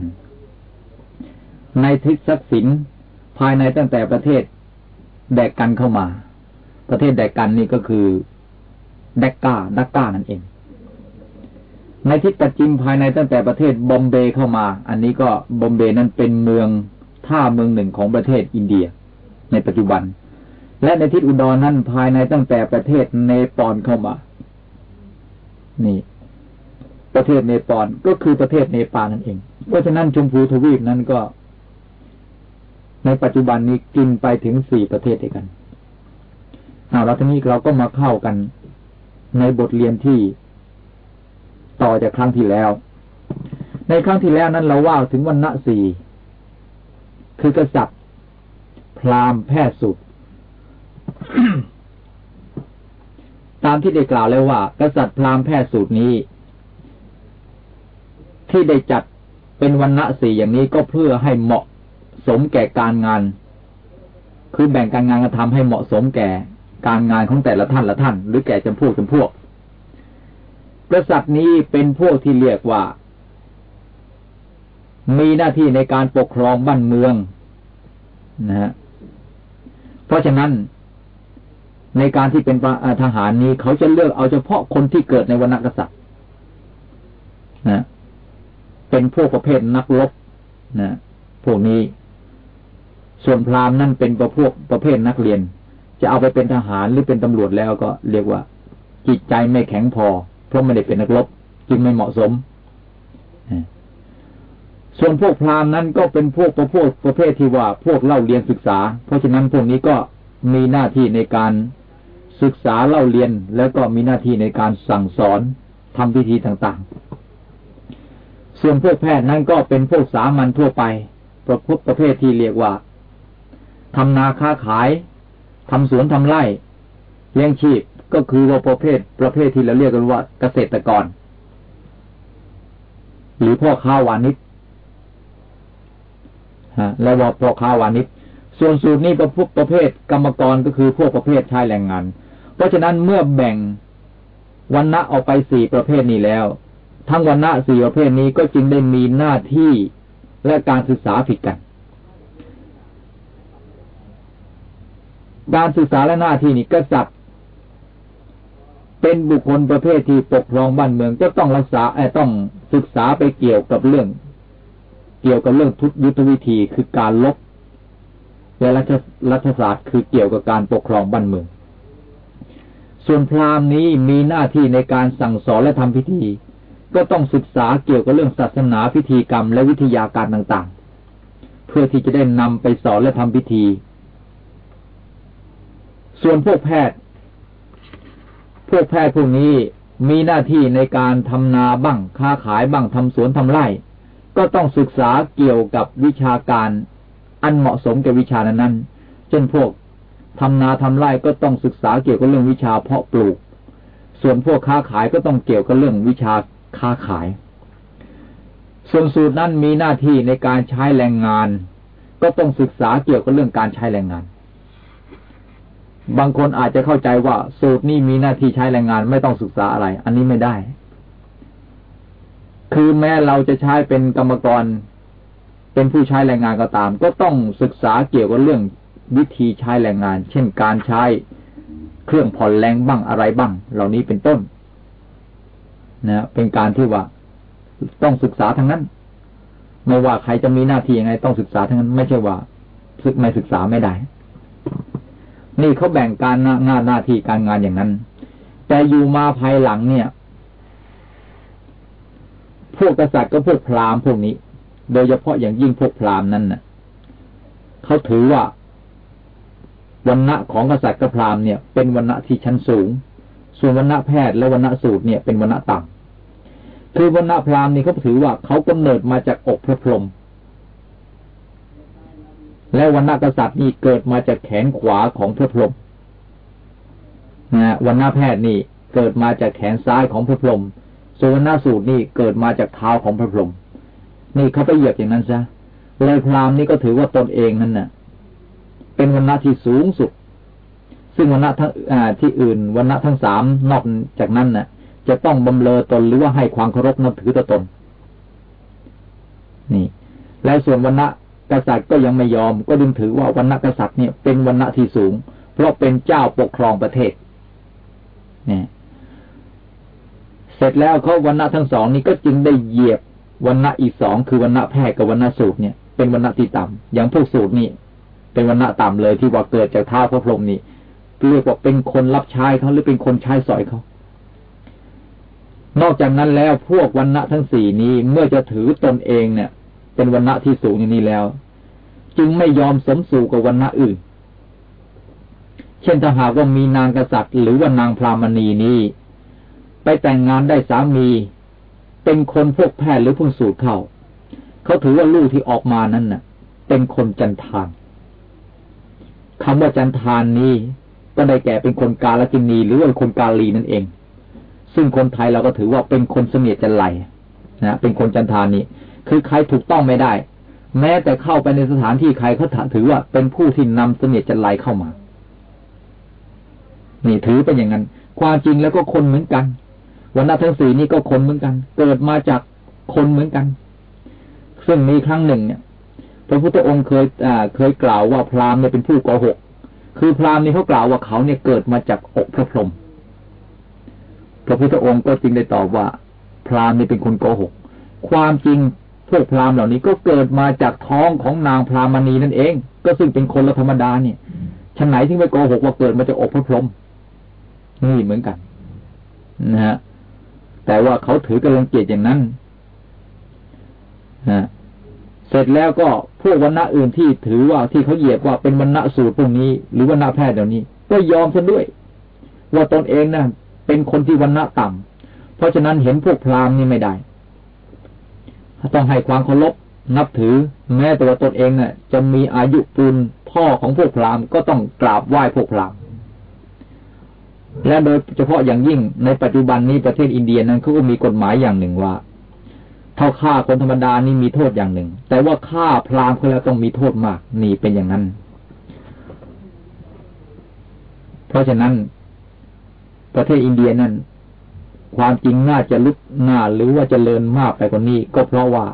ในทิศศักสินภายในตั้งแต่ประเทศแดกกันเข้ามา ประเทศแดกกันนี่ก็คือแดกกาดักกานั่นเอง ในทิศตะจิมภายในตั้งแต่ประเทศบอมเบย์เข้ามา อันนี้ก็บอมเบย์นั้นเป็นเมืองท่าเมืองหนึ่งของประเทศอินเดีย ในปัจจุบัน และในทิศอุดรนั้นภายในตั้งแต่ประเทศเนปาลเข้ามา นี่ ประเทศเนปาลก็คือประเทศเนปาลนั่นเอง เพราะฉะนั้นชมพูทวีปนั้นก็ ในปัจจุบันนี้กินไปถึงสี่ประเทศด้วยกันเอาแล้วทีนี้เราก็มาเข้ากันในบทเรียนที่ ต่อจากครั้งที่แล้ว ในครั้งที่แล้วนั้นเราว่าถึงวันณะสี่คือกษัตริย์พราหมณ์แพทย์สุด ตามที่ได้กล่าวแล้วว่า กษัตริย์พราหมณ์แพทย์สูตรนี้ ที่ได้จัดเป็นวันณะสี่อย่างนี้ก็เพื่อให้เหมาะสมแก่การงาน คือแบ่งการงานกระทำให้เหมาะสมแก่การงานของแต่ละท่านละท่าน หรือแก่จำพวกจำพวก กษัตริย์นี้เป็นพวกที่เรียกว่า มีหน้าที่ในการปกครองบ้านเมืองนะฮะเพราะฉะนั้นในการที่เป็นทหารนี้เขาจะเลือกเอาเฉพาะคนที่เกิดในวรรณกษัตริย์นะเป็นพวกประเภทนักรบนะพวกนี้ ส่วนพราหมณ์นั่นเป็นประพวกประเภทนักเรียน จะเอาไปเป็นทหารหรือเป็นตำรวจแล้วก็เรียกว่า จิตใจไม่แข็งพอ ราะไม่ได้เป็นนักรบจึงไม่เหมาะสมส่วนพวกพราหมณ์นั้นก็เป็นพวกประพวกประเภทที่ว่าพวกเล่าเรียนศึกษา เพราะฉะนั้นพวกนี้ก็มีหน้าที่ในการศึกษาเล่าเรียนแล้วก็มีหน้าที่ในการสั่งสอนทำพิธีต่างๆ ส่วนพวกแพทย์นั้นก็เป็นพวกสามัญทั่วไป ประพประเภทที่เรียกว่าทำนาค้าขายทำสวนทำไร่เลี้ยงชีพ ก็คือว่าประเภทประเภทที่เราเรียกกันว่าเกษตรกร หรือพ่อค้าวานิชฮะแล้วว่าพ่อค้าวานิชส่วนสูตรนี้ประพวกประเภทกรรมกรก็คือพวกประเภทชายแรงงาน เพราะฉะนั้นเมื่อแบ่งวันณะออกไปสี่ประเภทนี้แล้ว ทั้งวันณะสี่ประเภทนี้ก็จึงได้มีหน้าที่และการศึกษาผิดกัน การศึกษาและหน้าที่นี้ก็จับ เป็นบุคคลประเภทที่ปกครองบ้านเมืองก็ต้องรักษาไอ้ต้องศึกษาไปเกี่ยวกับเรื่อง เกี่ยวกับเรื่องทุตยุทธวิธีคือการลบและรัฐรัฐศาสตร์คือเกี่ยวกับการปกครองบ้านเมือง ส่วนพราหมณ์นี้มีหน้าที่ในการสั่งสอนและทำพิธี ก็ต้องศึกษาเกี่ยวกับเรื่องศาสนาพิธีกรรมและวิทยาการต่างๆ เพื่อที่จะได้นำไปสอนและทำพิธี ส่วนพวกแพทย์ วกแพทย์พวกนี้มีหน้าที่ในการทำนาบ้างค้าขายบ้างทำสวนทำไร่ ก็ต้องศึกษาเกี่ยวกับวิชาการอันเหมาะสมกับวิชานั้นเช่นพวกทำนาทำไร่ก็ต้องศึกษาเกี่ยวกับเรื่องวิชาเพาะปลูก ส่วนพวกค้าขายก็ต้องเกี่ยวกับเรื่องวิชาค้าขาย ส่วนสูตรนั้นมีหน้าที่ในการใช้แรงงาน ก็ต้องศึกษาเกี่ยวกับเรื่องการใช้แรงงาน บางคนอาจจะเข้าใจว่า สูตรนี้มีหน้าที่ใช้แรงงานไม่ต้องศึกษาอะไร อันนี้ไม่ได้ คือแม้เราจะใช้เป็นกรรมกร เป็นผู้ใช้แรงงานก็ตาม ก็ต้องศึกษาเกี่ยวกับเรื่องวิธีใช้แรงงาน เช่น การใช้เครื่องผ่อนแรงบ้างอะไรบ้าง เหล่านี้เป็นต้นนะเป็นการที่ว่าต้องศึกษาทั้งนั้น ไม่ว่าใครจะมีหน้าที่ยังไงต้องศึกษาทั้งนั้น ไม่ใช่ว่าศึกไม่ศึกษาไม่ได้ นี่เขาแบ่งการงานหน้าที่การงานอย่างนั้น แต่อยู่มาภายหลังเนี่ย พวกกษัตริย์ก็พวกพราหมณ์พวกนี้ โดยเฉพาะอย่างยิ่งพวกพราหมณ์นั้นน่ะเขาถือว่าวันณะของกษัตริย์กับพราหมณ์เนี่ย เป็นวันณะที่ชั้นสูง ส่วนวันณะแพทย์และวันณะสูตรเนี่ยเป็นวันณะต่ำคือวันณะพราหมณ์นี่เขาถือว่าเขากำเนิดมาจากอกพระพรหม และวันณะกษัตริย์นี่เกิดมาจากแขนขวาของพระพรหมนะวันณะแพทย์นี่เกิดมาจากแขนซ้ายของพระพรหมส่วนวันณะสูตรนี่เกิดมาจากเท้าของพระพรหมนี่เขาไปเหยียบอย่างนั้นซะเลยพราหมณ์นี่ก็ถือว่าตนเองนั่นน่ะ เป็นวันณะที่สูงสุด ซึ่งวันณะทั้งที่อื่นวันณะทั้งสามนอกจากนั้นน่ะ จะต้องบำเรอตนหรือว่าให้ความเคารพนับถือตนนี่ แล้วส่วนวันณะ กษัตริย์ก็ยังไม่ยอม ก็ดึงถือว่าวันณะกษัตริย์เนี่ยเป็นวันณะที่สูง เพราะเป็นเจ้าปกครองประเทศ เนี่ย เสร็จแล้วเขาวันณะทั้งสองนี้ก็จึงได้เหยียบวันณะอีกสองคือวันณะแพทย์กับวันณะสูตรเนี่ย เป็นวันณะที่ต่ำอย่างพวกสูตรนี่เป็นวันณะต่ำเลยที่ว่าเกิดจากท้าพระพรหมนี่เรียกว่าเป็นคนรับใช้เขาหรือเป็นคนใช้สอยเขานอกจากนั้นแล้วพวกวันณะทั้งสี่นี้เมื่อจะถือตนเองเนี่ย เป็นวันณะที่สูงอย่างนี้แล้ว จึงไม่ยอมสมสู่กับวันณะอื่น เช่นถ้าหากว่ามีนางกษัตริย์ หรือว่านางพรามณีนี้ ไปแต่งงานได้สามี เป็นคนพวกแพทย์หรือพวกสูตรเข้า เขาถือว่าลูกที่ออกมานั้นน่ะ เป็นคนจันทานคำว่าจันทานนี้ก็ได้แก่เป็นคนกาลกินีหรือว่าคนกาลีนั่นเอง ซึ่งคนไทยเราก็ถือว่าเป็นคนเสมียจันไรนะเป็นคนจันทานนี้ คือใครถูกต้องไม่ได้ แม้แต่เข้าไปในสถานที่ใครเขาถือว่าเป็นผู้ที่นำเสมียจันไรเข้ามา นี่ถือเป็นอย่างนั้น ความจริงแล้วก็คนเหมือนกันวันนัทั้งสี่นี่ก็คนเหมือนกัน เกิดมาจากคนเหมือนกัน ซึ่งมีครั้งหนึ่งเนี่ยพระพุทธองค์เคยอ่าเคยกล่าวว่าพราหมณ์เนี่ยเป็นผู้โกหก คือพราหมณ์นี่เขากล่าวว่าเขาเนี่ยเกิดมาจากอกพระพรหมพระพุทธองค์ก็จึงได้ตอบว่า พราหมณ์นี่เป็นคนโกหก ความจริง พวกพราหมณ์เหล่านี้ก็เกิดมาจากท้องของนางพรามณีนั่นเอง ก็ซึ่งเป็นคนละธรรมดาเนี่ยฉันไหนที่ไม่โกหกว่าเกิดมาจากอกพระพรหมนี่เหมือนกันนะฮะแต่ว่าเขาถือกำลังเกียรติอย่างนั้นนะเสร็จแล้วก็พวกวันณะอื่นที่ถือว่าที่เขาเหยียบว่าเป็นวันณะสูตรพวกนี้ หรือวันณะแพทย์เดี๋ยวนี้ ก็ยอมซะด้วย ว่าตนเองนะ่ะเป็นคนที่วันณะต่ำเพราะฉะนั้นเห็นพวกพราหมณ์นี่ไม่ได้ ต้องให้ความเคารพนับถือ แม้แต่ว่าตนเองนะ่ะจะมีอายุปูนพ่อของพวกพราหมณ์ก็ต้องกราบไหว้พวกพราหมณ์และโดยเฉพาะอย่างยิ่งในปัจจุบันนี้ประเทศอินเดียนั้นเขาก็มีกฎหมายอย่างหนึ่งว่าเท่าฆ่าคนธรรมดานี่มีโทษอย่างหนึ่ง แต่ว่าฆ่าพรามเขาแล้วต้องมีโทษมาก นี่เป็นอย่างนั้น เพราะฉะนั้น ประเทศอินเดียนั้น ความจริงน่าจะลุกหน้าหรือว่าจเจริญมากไปกว่านี้ ก็เพราะว่า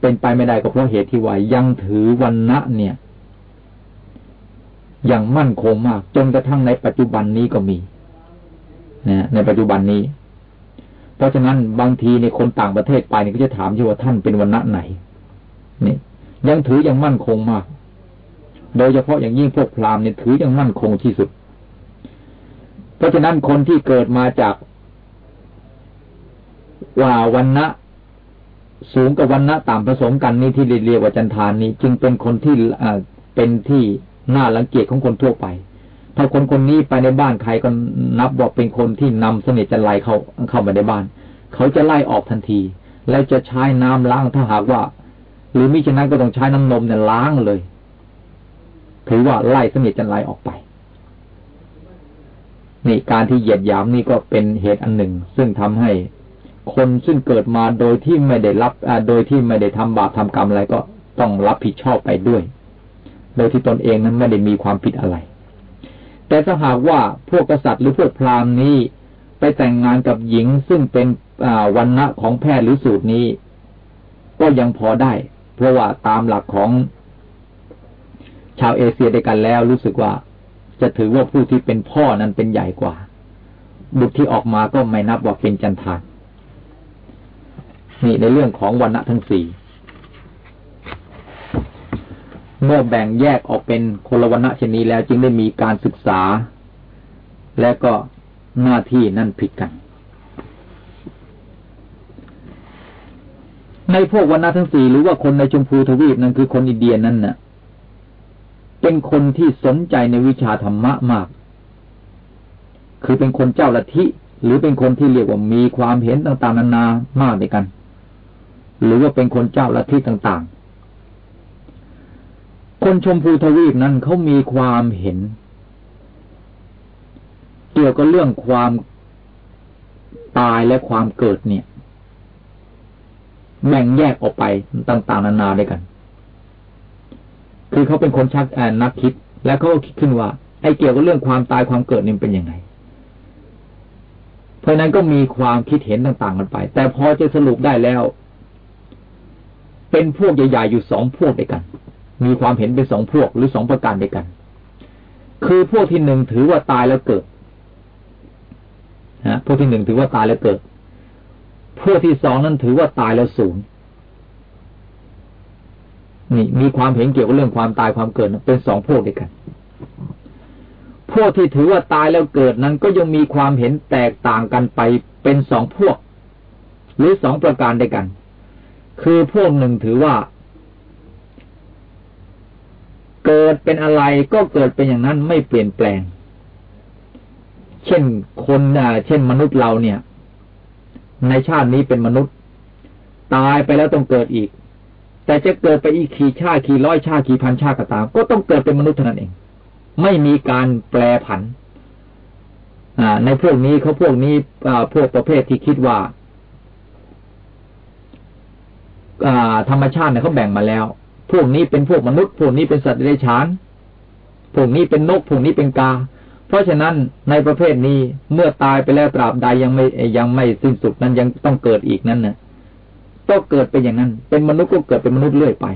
เป็นไปไม่ได้ก็เพราะเหตุที่ว่ายังถือวันณะเนี่ยอย่างมั่นคงมาก จนกระทั่งในปัจจุบันนี้ก็มีนะในปัจจุบันนี้ เพราะฉะนั้นบางทีในคนต่างประเทศไปนี่ก็จะถามที่ว่าท่านเป็นวันณะไหนนี่ยังถือยังมั่นคงมาก โดยเฉพาะอย่างยิ่งพวกพราหมณ์เนี่ยถือยังมั่นคงที่สุด เพราะฉะนั้นคนที่เกิดมาจาก ว่าวันณะสูงกับวันณะต่ำผสมกันนี่ที่เรียกว่าจันทานนี้ จึงเป็นคนที่เป็นที่น่ารังเกียจของคนทั่วไป ถ้าคนคนนี้ไปในบ้านใครก็นับว่าเป็นคนที่นำเสน่ห์จันไรเขาเข้ามาในบ้าน เขาจะไล่ออกทันที แล้วจะใช้น้ำล้างถ้าหากว่า หรือมิฉะนั้นก็ต้องใช้น้ำนมเนี่ยล้างเลย ถือว่าไล่เสมิทจันไรออกไปนี่การที่เหยียดหยามนี่ก็เป็นเหตุอันหนึ่ง ซึ่งทำให้ คนซึ่งเกิดมาโดยที่ไม่ได้รับโดยที่ไม่ได้ทำบาปทำกรรมอะไรก็ต้องรับผิดชอบไปด้วย โดยที่ตนเองนั้นไม่ได้มีความผิดอะไร แต่ถ้าหากว่าพวกกษัตริย์หรือพวกพราหมณ์นี้ไปแต่งงานกับหญิงซึ่งเป็นวันณะของแพทย์หรือสูตรนี้ ก็ยังพอได้ เพราะว่าตามหลักของชาวเอเชียด้วยกันแล้วรู้สึกว่า จะถือว่าผู้ที่เป็นพ่อนั้นเป็นใหญ่กว่า บุตรที่ออกมาก็ไม่นับว่าเป็นจันทาน นี่ในเรื่องของวันณะทั้งสี่เมื่อแบ่งแยกออกเป็นคนละวันณะเช่นนี้แล้วจึงได้มีการศึกษา และก็หน้าที่นั่นผิดกัน ในพวกวันณะทั้งสี่หรือว่าคนในชมพูทวีปนั่นคือคนอินเดียนั่นน่ะ เป็นคนที่สนใจในวิชาธรรมะมาก คือเป็นคนเจ้าลัทธิหรือเป็นคนที่เรียกว่ามีความเห็นต่างๆนานามากในกัน หรือว่าเป็นคนเจ้าลัทธิต่างๆ คนชมพูทวีปนั้นเขามีความเห็น เกี่ยวกับเรื่องความตายและความเกิดเนี่ยแบ่งแยกออกไปต่าง ๆ นานาด้วยกัน คือเขาเป็นคนชักแอนนักคิด และเขาก็คิดขึ้นว่า ไอ้เกี่ยวกับเรื่องความตายความเกิดนี่เป็นยังไง เพราะนั้นก็มีความคิดเห็นต่าง ๆ กันไป แต่พอจะสรุปได้แล้ว เป็นพวกใหญ่ๆอยู่สองพวกด้วยกัน มีความเห็นเป็นสองพวกหรือสองประการด้วยกัน คือพวกที่หนึ่งถือว่าตายแล้วเกิดนะพวกที่หนึ่งถือว่าตายแล้วเกิด พวกที่สองนั้นถือว่าตายแล้วสูญนี่มีความเห็นเกี่ยวกับเรื่องความตายความเกิดเป็นสองพวกด้วยกัน พวกที่ถือว่าตายแล้วเกิดนั้นก็ยังมีความเห็นแตกต่างกันไปเป็นสองพวก หรือสองประการด้วยกัน คือพวกหนึ่งถือว่า เกิดเป็นอะไรก็เกิดเป็นอย่างนั้นไม่เปลี่ยนแปลง เช่นคนเช่นมนุษย์เราเนี่ย ในชาตินี้เป็นมนุษย์ ตายไปแล้วต้องเกิดอีก แต่จะเกิดไปอีกขี่ชาติขี่ร้อยชาติขี่พันชาติก็ตาม ก็ต้องเกิดเป็นมนุษย์เท่านั้นเอง ไม่มีการแปลผันในพวกนี้เขาพวกนี้พวกประเภทที่คิดว่า ธรรมชาติเนี่ยเขาแบ่งมาแล้ว พวกนี้เป็นพวกมนุษย์ พวกนี้เป็นสัตว์เดรัจฉาน พวกนี้เป็นนก พวกนี้เป็นกา เพราะฉะนั้นในประเภทนี้เมื่อตายไปแล้วตราบใดยังไม่ยังไม่สิ้นสุดนั้นยังต้องเกิดอีกนั้นนะก็เกิดเป็นอย่างนั้น เป็นมนุษย์ก็เกิดเป็นมนุษย์เรื่อยไป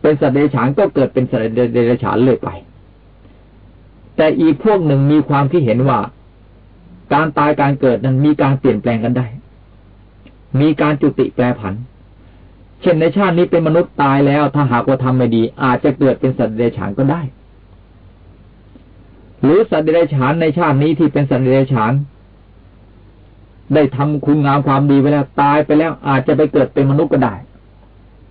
เป็นสัตว์เดรัจฉานก็เกิดเป็นสัตว์เดรัจฉานเรื่อยไป แต่อีกพวกหนึ่งมีความที่เห็นว่า การตายการเกิดนั้นมีการเปลี่ยนแปลงกันได้ มีการจุติแปรผัน เช่นในชาตินี้เป็นมนุษย์ตายแล้ว ถ้าหากว่าทำไม่ดี อาจจะเกิดเป็นสัตว์เดรัจฉานก็ได้ หรือสัตว์เดรัจฉานในชาตินี้ที่เป็นสัตว์เดรัจฉาน ได้ทำคุณงามความดีไปแล้วตายไปแล้ว อาจจะไปเกิดเป็นมนุษย์ก็ได้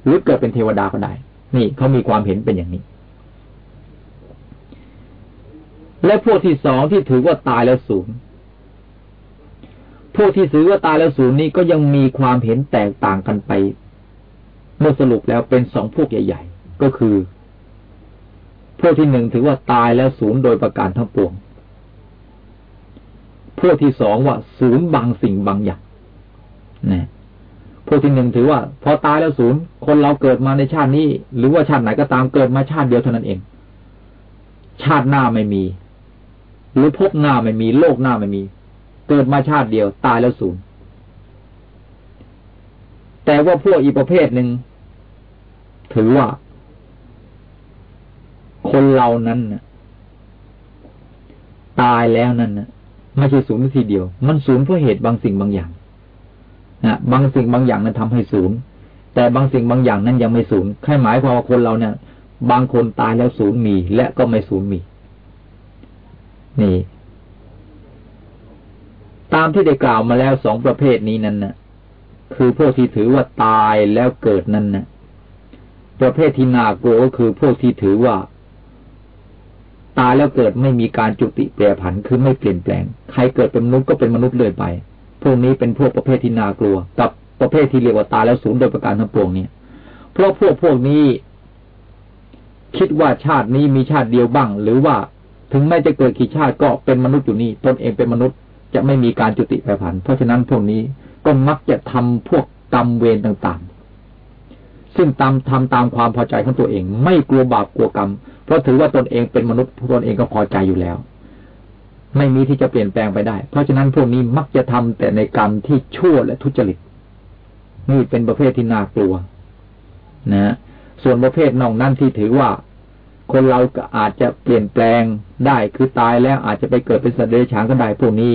หรือเกิดเป็นเทวดาก็ได้ นี่เขามีความเห็นเป็นอย่างนี้ และพวกที่สองที่ถือว่าตายแล้วสูญพวกที่ถือว่าตายแล้วสูญนี้ก็ยังมีความเห็นแตกต่างกันไป มื่อสรุปแล้วเป็นสองพวกใหญ่ ๆ ก็คือ พวกที่หนึ่งถือว่าตายแล้วศูนย์โดยประการทั้งปวง พวกที่สองว่าศูนย์บางสิ่งบางอย่างนะพวกที่หนึ่งถือว่า พอตายแล้วศูนย์ คนเราเกิดมาในชาตินี้ หรือว่าชาติไหนก็ตามเกิดมาชาติเดียวเท่านั้นเอง ชาติหน้าไม่มี หรือพบหน้าไม่มี โลกหน้าไม่มี เกิดมาชาติเดียว ตายแล้วศูนย์แต่ว่าพวกอีกประเภทหนึ่ง ถือว่า คนเรานั้นนะตายแล้วนั่นนะไม่ใช่ศูนย์ทีเดียว มันศูนย์เพราะเหตุบางสิ่งบางอย่างนะบางสิ่งบางอย่างนั้นทำให้ศูนย์แต่บางสิ่งบางอย่างนั้นยังไม่ศูนย์แค่หมายความว่าคนเราเนี่ย บางคนตายแล้วศูนย์มี และก็ไม่ศูนย์มี นี่ ตามที่ได้กล่าวมาแล้วสองประเภทนี้นั้นนะคือพวกที่ถือว่าตายแล้วเกิดนั้นนะ ประเภทที่น่ากลัวก็คือพวกที่ถือว่า ตายแล้วเกิดไม่มีการจุติแปรผันคือไม่เปลี่ยนแปลง ใครเกิดเป็นมนุษย์ก็เป็นมนุษย์เลยไป พวกนี้เป็นพวกประเภทที่น่ากลัว กับประเภทที่เรียกว่าตายแล้วสูญโดยประการทั้งปวงเนี่ย เพราะพวกพวกนี้ คิดว่าชาตินี้มีชาติเดียวบ้าง หรือว่าถึงแม้จะเกิดกี่ชาติก็เป็นมนุษย์อยู่นี่ตนเองเป็นมนุษย์จะไม่มีการจุติแปรผัน เพราะฉะนั้นพวกนี้ก็มักจะทำพวกกรรมเวรต่าง ซึ่งตามทำตามความพอใจของตัวเอง ไม่กลัวบาปกลัวกรรม เพราะถือว่าตนเองเป็นมนุษย์ตนเองก็พอใจอยู่แล้ว ไม่มีที่จะเปลี่ยนแปลงไปได้ เพราะฉะนั้นพวกนี้มักจะทำแต่ในกรรมที่ชั่วและทุจริตนี่เป็นประเภทที่น่ากลัว นะ ส่วนประเภทนอกนั้นที่ถือว่า คนเราก็อาจจะเปลี่ยนแปลงได้คือตายแล้วอาจจะไปเกิดเป็นสัตว์เดรัจฉานก็ได้พวกนี้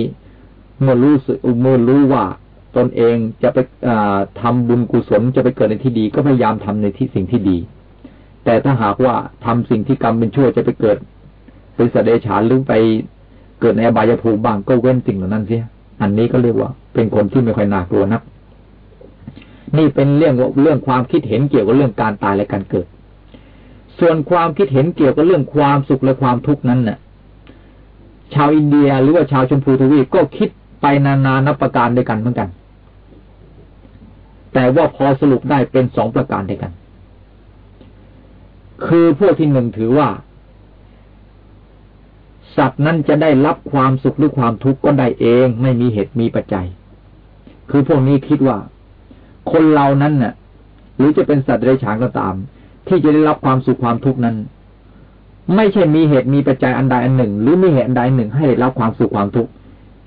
เมื่อรู้สึกเมื่อรู้ว่า ตนเองจะไปทำบุญกุศลจะไปเกิดในที่ดี ก็พยายามทำในที่สิ่งที่ดี แต่ถ้าหากว่าทำสิ่งที่กรรมเป็นชั่วจะไปเกิดเป็นสเดรัจฉานหรือไปเกิดในอบายภูมิบ้างก็เว้นสิ่งเหล่านั้นเสียอันนี้ก็เรียกว่าเป็นคนที่ไม่ค่อยน่ากลัวนัก นี่เป็นเรื่องเรื่องความคิดเห็นเกี่ยวกับเรื่องการตายและการเกิด ส่วนความคิดเห็นเกี่ยวกับเรื่องความสุขและความทุกข์นั้นเน่ะ ชาวอินเดียหรือว่าชาวชมพูทวีก็คิดไปนานานับประการด้วยกันเหมือนกัน แต่ว่าพอสรุปได้เป็นสองประการด้วยกัน คือพวกที่หนึ่งถือว่า สัตว์นั้นจะได้รับความสุขหรือความทุกข์ก็ได้เอง ไม่มีเหตุมีปัจจัย คือพวกนี้คิดว่า คนเรานั้นน่ะ หรือจะเป็นสัตว์เดรัจฉานก็ตาม ที่จะได้รับความสุขความทุกข์นั้น ไม่ใช่มีเหตุมีปัจจัยอันใดอันหนึ่ง หรือมีเหตุอันใดหนึ่งให้ได้รับความสุขความทุกข์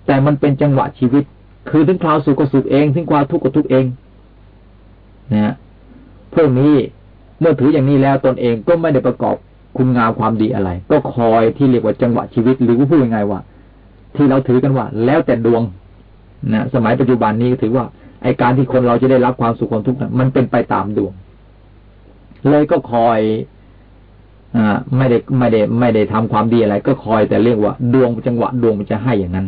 แต่มันเป็นจังหวะชีวิต คือถึงคราวสุขก็สุขเอง ถึงความทุกข์ก็ทุกข์เอง นะพวกนี้เมื่อถืออย่างนี้แล้วตนเองก็ไม่ได้ประกอบคุณงามความดีอะไร ก็คอยที่เรียกว่าจังหวะชีวิตหรือพูดยังไงว่า ที่เราถือกันว่า แล้วแต่ดวงนะสมัยปัจจุบันนี้ถือว่าไอการที่คนเราจะได้รับความสุขความทุกข์มันเป็นไปตามดวง เลยก็คอยอไม่ได้ไม่ได้ ไม่ได้ทำความดีอะไร ก็คอยแต่เรียกว่า ดวงจังหวะดวงมันจะให้อย่างนั้น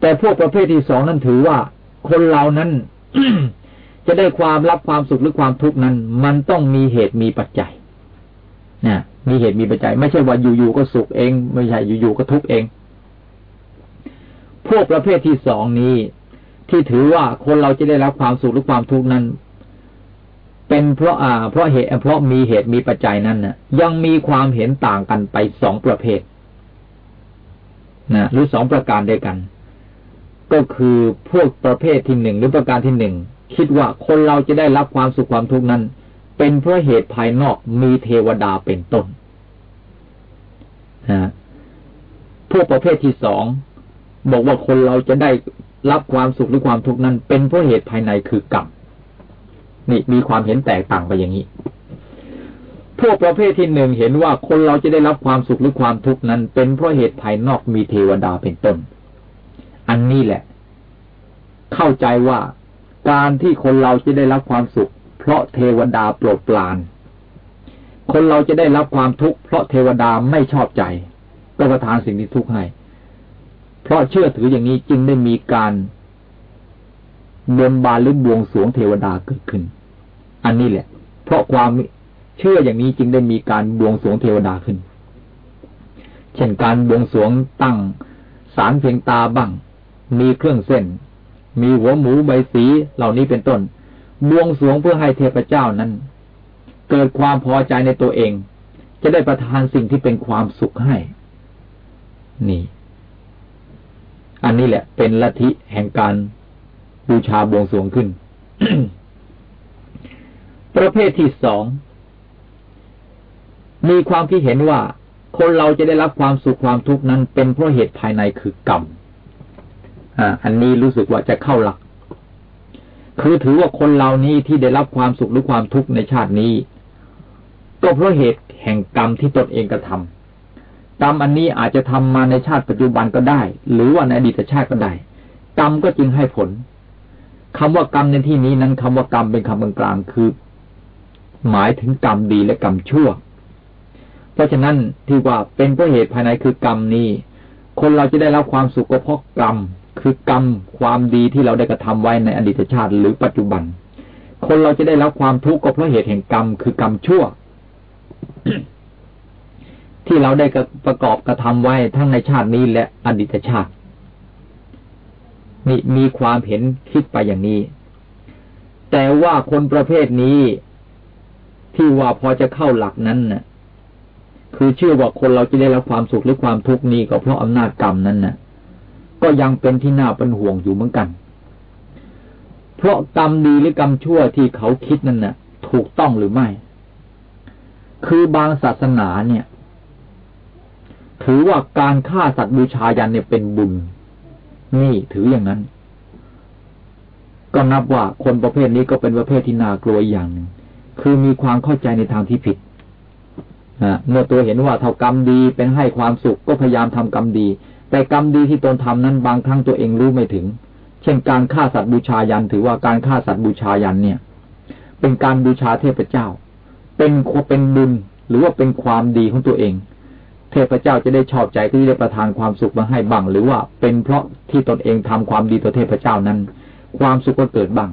แต่พวกประเภทที่สองนั้นถือว่า คนเรานั้น จะได้ความรับความสุขหรือความทุกข์นั้น มันต้องมีเหตุมีปัจจัยนะมีเหตุมีปัจจัย ไม่ใช่ว่าอยู่ๆก็สุขเอง ไม่ใช่อยู่ๆก็ทุกข์เอง พวกประเภทที่สองนี้ ที่ถือว่าคนเราจะได้รับความสุขหรือความทุกข์นั้น เป็นเพราะอ่า เพราะเหตุเพราะมีเหตุมีปัจจัยนั้นนะยังมีความเห็นต่างกันไปสองประเภทนะหรือสองประการด้วยกัน ก็คือพวกประเภทที่หนึ่งหรือประการที่หนึ่ง คิดว่าคนเราจะได้รับความสุขความทุกข์นั้น เป็นเพราะเหตุภายนอกมีเทวดาเป็นต้นนะพวกประเภทที่สองบอกว่าคนเราจะได้รับความสุขหรือความทุกข์นั้น เป็นเพราะเหตุภายในคือกรรมนี่มีความเห็นแตกต่างไปอย่างนี้ พวกประเภทที่หนึ่งเห็นว่าคนเราจะได้รับความสุขหรือความทุกข์นั้น เป็นเพราะเหตุภายนอกมีเทวดาเป็นต้น อันนี้แหละ เข้าใจว่า การที่คนเราจะได้รับความสุข เพราะเทวดาโปรดปราน คนเราจะได้รับความทุกข์เพราะเทวดาไม่ชอบใจก็ประทานสิ่งที่ทุกข์ให้ เพราะเชื่อถืออย่างนี้จึงได้มีการบนบานหรือบวงสวงเทวดาเกิดขึ้น อันนี้แหละ เพราะความเชื่ออย่างนี้จึงได้มีการบวงสวงเทวดาขึ้น เช่นการบวงสวงตั้งสารเพียงตาบ้าง มีเครื่องเส้น มีหัวหมูใบสีเหล่านี้เป็นต้น บวงสวงเพื่อให้เทพเจ้านั้น เกิดความพอใจในตัวเอง จะได้ประทานสิ่งที่เป็นความสุขให้ นี่ อันนี้แหละ เป็นลัทธิแห่งการบูชาบวงสวงขึ้น ประเภทที่สอง มีความคิดเห็นว่า คนเราจะได้รับความสุขความทุกข์นั้น เป็นเพราะเหตุภายในคือกรรม อ่า อันนี้รู้สึกว่าจะเข้าหลัก คือถือว่าคนเหล่านี้ที่ได้รับความสุขหรือความทุกข์ในชาตินี้ ก็เพราะเหตุแห่งกรรมที่ตนเองกระทากรรมอันนี้อาจจะทำมาในชาติปัจจุบันก็ได้ หรือว่าในอดีตชาติก็ได้ กรรมก็จึงให้ผลคำว่ากรรมในที่นี้นั้นคำว่ากรรมเป็นคำกลางๆคือ หมายถึงกรรมดีและกรรมชั่ว เพราะฉะนั้นที่ว่าเป็นเพราะเหตุภายในคือกรรมนี้ คนเราจะได้รับความสุขก็เพราะกรรม คือกรรมความดีที่เราได้กระทำไว้ในอดีตชาติหรือปัจจุบัน คนเราจะได้รับความทุกข์ก็เพราะเหตุแห่งกรรมคือกรรมชั่ว ที่เราได้ประกอบกระทำไว้ทั้งในชาตินี้และอดีตชาติมีความเห็นคิดไปอย่างนี้ แต่ว่าคนประเภทนี้ที่ว่าพอจะเข้าหลักนั้นน่ะ คือเชื่อว่าคนเราจะได้รับความสุขหรือความทุกข์นี้ก็เพราะอำนาจกรรมนั้นน่ะ ก็ยังเป็นที่น่าเป็นห่วงอยู่เหมือนกัน เพราะกรรมดีหรือกรรมชั่วที่เขาคิดนั่นน่ะ ถูกต้องหรือไม่ คือบางศาสนาเนี่ย ถือว่าการฆ่าสัตว์บูชายันเนี่ยเป็นบุญ นี่ถืออย่างนั้น ก็นับว่าคนประเภทนี้ก็เป็นประเภทที่น่ากลัวอย่างหนึ่งคือมีความเข้าใจในทางที่ผิดเมื่อตัวเห็นว่าเท่ากรรมดีเป็นให้ความสุขก็พยายามทำกรรมดี แต่กรรมดีที่ตนทำนั้นบางครั้งตัวเองรู้ไม่ถึง เช่นการฆ่าสัตว์บูชายัน ถือว่าการฆ่าสัตว์บูชายันเนี่ย เป็นการบูชาเทพเจ้า เป็นเป็นบุญหรือว่าเป็นความดีของตัวเอง เทพเจ้าจะได้ชอบใจที่ได้ประทานความสุขมาให้บ้าง หรือว่าเป็นเพราะที่ตนเองทำความดีต่อเทพเจ้านั้น ความสุขก็เกิดบ้าง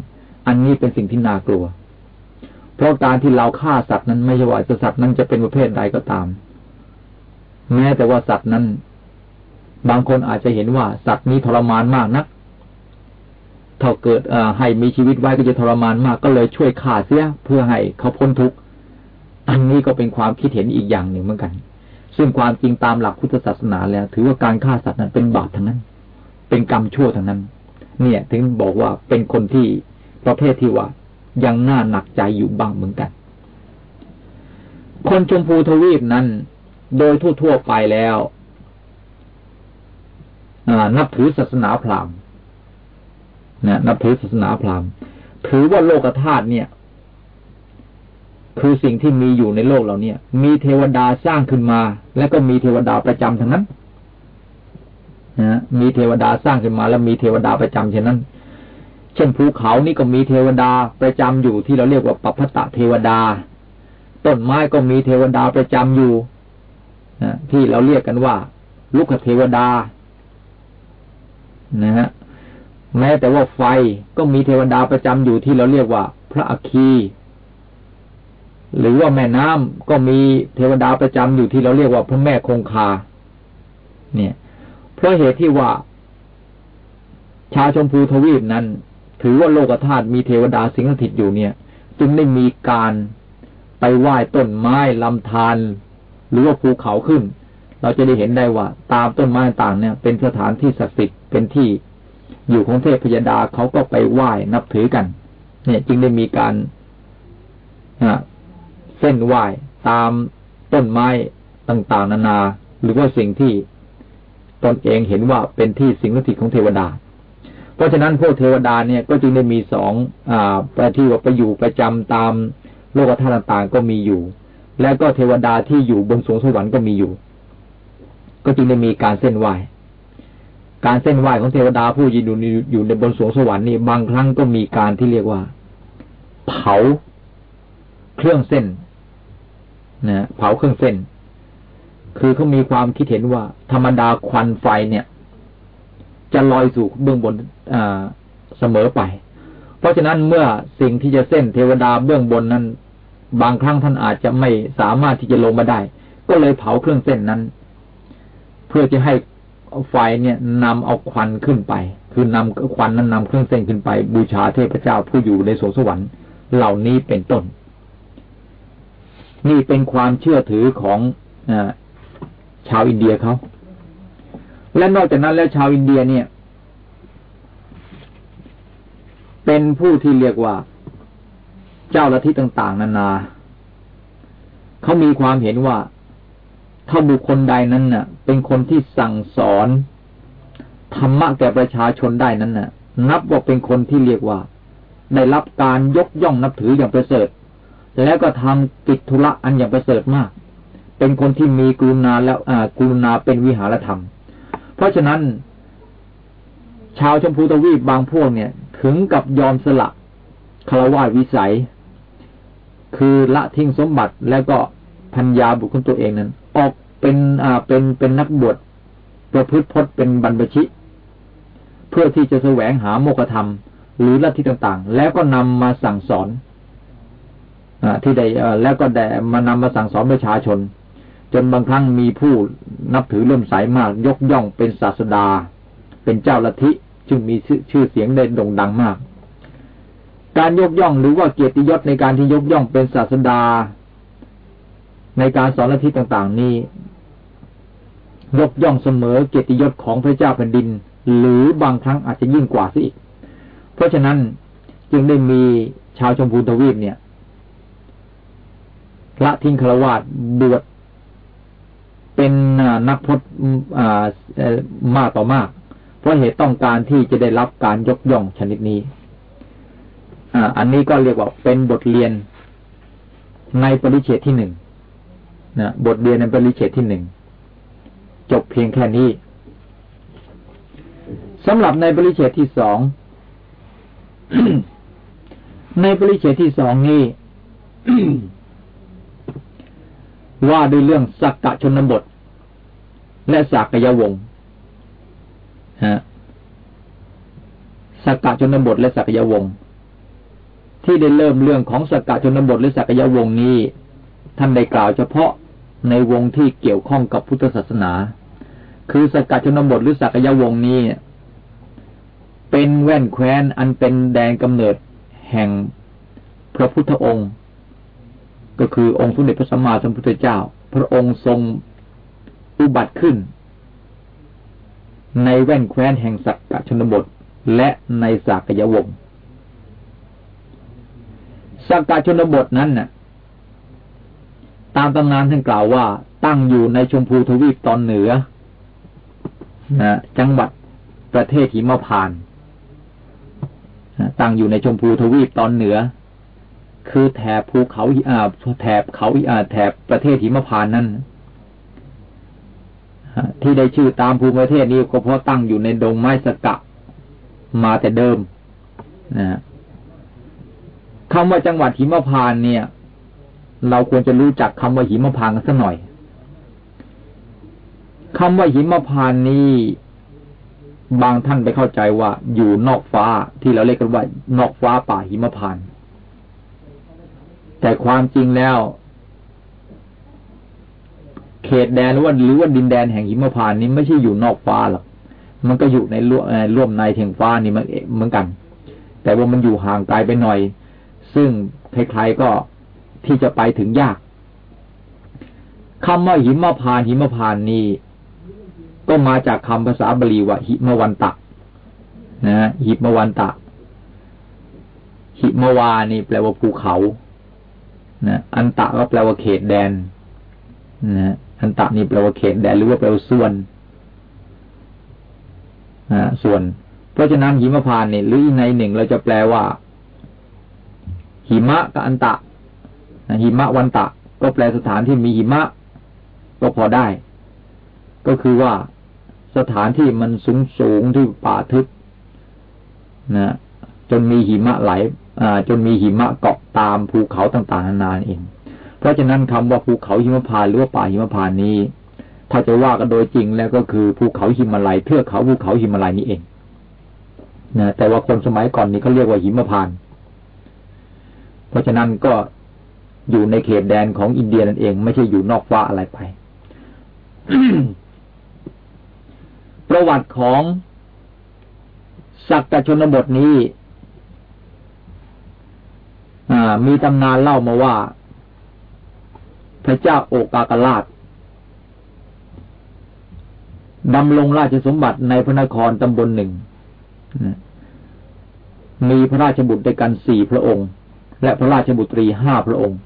อันนี้เป็นสิ่งที่น่ากลัว เพราะการที่เราฆ่าสัตว์นั้นไม่ใช่ว่าสัตว์นั้นจะเป็นประเภทใดก็ตาม แม้แต่ว่าสัตว์นั้น บางคนอาจจะเห็นว่าสัตว์นี้ทรมานมากนักถ้าเกิดให้มีชีวิตไว้ก็จะทรมานมากก็เลยช่วยฆ่าเสียเพื่อให้เขาพ้นทุกข์อันนี้ก็เป็นความคิดเห็นอีกอย่างหนึ่งเหมือนกัน ซึ่งความจริงตามหลักพุทธศาสนาแล้ว ถือว่าการฆ่าสัตว์นั้นเป็นบาปทั้งนั้น เป็นกรรมชั่วทั้งนั้น เนี่ย ถึงบอกว่าเป็นคนที่ประเภทที่ว่ายังน่าหนักใจอยู่บ้างเหมือนกัน คนชมพูทวีปนั้น โดยทั่วๆไปแล้ว นับถือศาสนาพราหมณ์นะนับถือศาสนาพราหมณ์ถือว่าโลกธาตุเนี่ย คือสิ่งที่มีอยู่ในโลกเราเนี่ย มีเทวดาสร้างขึ้นมา และก็มีเทวดาประจำทั้งนั้นนะมีเทวดาสร้างขึ้นมา แล้วมีเทวดาประจำเช่นนั้น เช่นภูเขานี่ก็มีเทวดาประจำอยู่ที่เราเรียกว่าปัพพตะเทวดา ต้นไม้ก็มีเทวดาประจำอยู่ที่เราเรียกกันว่า ลุกเทวดา นะฮะแม้แต่ว่าไฟก็มีเทวดาประจำอยู่ที่เราเรียกว่า พระอัคคีหรือว่าแม่น้ำก็มีเทวดาประจำอยู่ที่เราเรียกว่าพระแม่คงคา เนี่ย เพราะเหตุที่ว่า ชาชมพูทวีปนั้น ถือว่าโลกธาตุมีเทวดาสิงสถิตอยู่เนี่ย จึงได้มีการไปไหว้ต้นไม้ลำธารหรือว่าภูเขาขึ้น เราจะได้เห็นได้ว่า ตามต้นไม้ต่างเนี่ย เป็นสถานที่ศักดิ์สิทธิ เป็นที่อยู่ของเทพพยดาเขาก็ไปไหว้นับถือกัน เนี่ย จึงได้มีการเส้นไหว้ตามต้นไม้ต่างๆ นานา หรือว่าสิ่งที่ตนเองเห็นว่าเป็นที่สิงสถิตของเทวดา เพราะฉะนั้นพวกเทวดาเนี่ยก็จึงได้มีสองอ่าประที่ว่าไปอยู่ประจำตามโลกธาตุต่างๆ ก็มีอยู่ แล้วก็เทวดาที่อยู่บนสวงสวรรค์ก็มีอยู่ ก็จึงได้มีการเส้นไหว้ การเส้นไหวของเทวดาผู้ยืนอยู่อยู่ในบนสวงสวรรค์นี่บางครั้งก็มีการที่เรียกว่า เผาเครื่องเส้นนะเผาเครื่องเส้น คือเขามีความคิดเห็นว่า ธรรมดาควันไฟเนี่ย จะลอยสู่เบื้องบนเสมอไป เพราะฉะนั้นเมื่อสิ่งที่จะเส้นเทวดาเบื้องบนนั้น บางครั้งท่านอาจจะไม่สามารถที่จะลงมาได้ ก็เลยเผาเครื่องเส้นนั้น เพื่อจะให้ ไฟเนี่ยนำเอาควันขึ้นไป คือนำควันนั้นนำเครื่องเส้นขึ้นไป บูชาเทพเจ้าผู้อยู่ในสวงสวรรค์เหล่านี้เป็นต้น นี่เป็นความเชื่อถือของอชาวอินเดียเขา และนอกจากนั้นแล้วชาวอินเดียเนี่ย เป็นผู้ที่เรียกว่า เจ้าละทิต่าง ๆ นานา เขามีความเห็นว่า ถ้าบุคคลใดนั้นน่ะ เป็นคนที่สั่งสอนธรรมะแก่ประชาชนได้นั้นน่ะ นับว่าเป็นคนที่เรียกว่า ได้รับการยกย่องนับถืออย่างประเสริฐ แล้วก็ทำกิจธุระอันอย่างประเสริฐมาก เป็นคนที่มีกรุณาแล้วอ่ากรุณาเป็นวิหารธรรม เพราะฉะนั้น ชาวชมพูตวีปบางพวกเนี่ย ถึงกับยอมสละคารวะวิสัย คือละทิ้งสมบัติแล้วก็พัญญาบุคคลตัวเองนั้น ออกเป็นอ่าเป็นเป็นนักบวชประพฤติพจน์เป็นบรรพชิตเพื่อที่จะแสวงหาโมกธรรม หรือลัทธิต่างๆ แล้วก็นำมาสั่งสอนอที่ใดแล้วก็ได้มานำมาสั่งสอนประชาชน จนบางครั้งมีผู้นับถือเริ่มใสมาก ยกย่องเป็นศาสดา เป็นเจ้าลัทธิจึงมีชื่อเสียงได้โด่งดังมาก การยกย่องหรือว่าเกียรติยศในการที่ยกย่องเป็นศาสดา ในการสอนลัทธิต่างๆ นี้ ยกย่องเสมอเกียรติยศของพระเจ้าแผ่นดิน หรือบางครั้งอาจจะยิ่งกว่าสิอีก เพราะฉะนั้นจึงได้มีชาวชมพูทวีปเนี่ยละทิ้งคารวาสบวชเป็นนักพจน์มากต่อมาก เพราะเหตุต้องการที่จะได้รับการยกย่องชนิดนี้อันนี้ก็เรียกว่าเป็นบทเรียนในปริเชตที่หนึ่ง นะบทเรียนในปริเชตที่หนึ่งจบเพียงแค่นี้สำหรับในปริเชตที่สองในปริเชตที่สองนี้ว่าด้วยเรื่องสักกะชนบท และสักยวงศ์ฮะสักกะชนบทและสักยวงศ์ที่ได้เริ่มเรื่องของสักกะชนบทหรือสักยวงศ์นี้ ท่านได้กล่าวเฉพาะ ในวงที่เกี่ยวข้องกับพุทธศาสนา คือสักกะชนบทหรือสักยวงนี้ เป็นแว่นแคว้นอันเป็นแดนกำเนิดแห่งพระพุทธองค์ ก็คือองค์สมเด็จพระสัมมาสัมพุทธเจ้า พระองค์ทรงอุบัติขึ้น ในแว่นแคว้นแห่งสักกะชนบทและในสากยวงศ์สักกะชนบทนั้นน่ะ ตามตำนานท่านกล่าวว่า ตั้งอยู่ในชมพูทวีปตอนเหนือนะจังหวัดประเทศหิมพานตั้งอยู่ในชมพูทวีปตอนเหนือ คือแถบภูเขาอาแถบเขาอาแถบประเทศหิมพานนั้นที่ได้ชื่อตามภูมิประเทศนี้ก็เพราะตั้งอยู่ในดงไม้สกะ มาแต่เดิมนะคำว่าจังหวัดหิมพานเนี่ย เราควรจะรู้จักคำว่าหิมพานกันสักหน่อยคำว่าหิมพานนี้บางท่านไปเข้าใจว่า อยู่นอกฟ้าที่เราเรียกกันว่า นอกฟ้าป่าหิมพานแต่ความจริงแล้ว เขตแดนหรือว่าหรือว่าดินแดนแห่งหิมพานนี้ไม่ใช่อยู่นอกฟ้าหรอกมันก็อยู่ในร่วมในแห่งฟ้านี่มันเหมือนกัน แต่ว่ามันอยู่ห่างไกลไปหน่อย ซึ่งใครๆก็ ที่จะไปถึงยากคำว่าหิมพานหิมพานนี้ ก็มาจากคำภาษาบาลีว่า หิมวันตะนะหิมวันตะ หิมวานี่แปลว่าภูเขา นะอันตะก็แปลว่าเขตแดนนะอันตะนี่แปลว่าเขตแดนหรือว่าแปลว่าส่วนนะส่วน เพราะฉะนั้นหิมพานนี่หรือในหนึ่งเราจะแปลว่า หิมะกับอันตะ หิมะวันตะ ก็แปลสถานที่มีหิมะ ก็พอได้ ก็คือว่าสถานที่มันสูงสูงที่ป่าทึบนะจนมีหิมะไหลจนมีหิมะเกาะตามภูเขาต่างๆนานาเอง เพราะฉะนั้นคำว่าภูเขาหิมพานหรือว่าป่าหิมพานนี้ ถ้าจะว่ากันโดยจริงแล้วก็คือภูเขาหิมาลัยเทือกเขาภูเขาหิมาลัยนี้เองนะแต่ว่าคนสมัยก่อนนี้เขาเรียกว่าหิมพาน เพราะฉะนั้นก็ อยู่ในเขตแดนของอินเดียนั่นเอง ไม่ใช่อยู่นอกฟ้าอะไรไป ประวัติของสักกชนบทนี้มีตำนานเล่ามาว่า พระเจ้าโอกากราชดำลงราชสมบัติในพระนครตำบลหนึ่ง มีพระราชบุตรด้วยกันสี่พระองค์ และพระราชบุตรีห้าพระองค์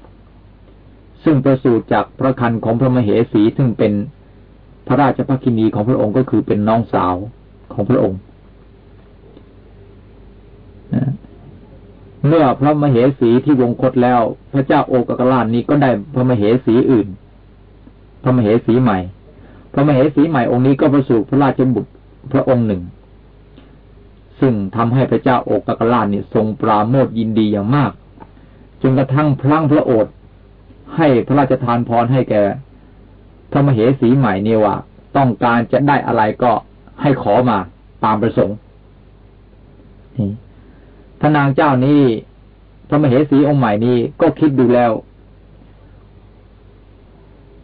ซึ่งประสูติจากพระคันของพระมเหสีซึ่งเป็นพระราชภคินีของพระองค์ก็คือเป็นน้องสาวของพระองค์เมื่อพระมเหสีที่วงคตแล้ว พระเจ้าโอกกราชนี้ก็ได้พระมเหสีอื่น พระมเหสีใหม่ พระมเหสีใหม่องค์นี้ก็ประสูติพระราชบุตรพระองค์หนึ่ง ซึ่งทำให้พระเจ้าโอกกราชนี่ทรงปราโมทยินดีอย่างมากจนกระทั่งพลังพระโอษฐ์ ให้พระราชทานพรให้แก่พระมเหสีใหม่เนี่ยว่า ต้องการจะได้อะไรก็ให้ขอมาตามประสงค์พระนางเจ้านี้พระมเหสีองค์ใหม่นี้ก็คิดดูแล้ว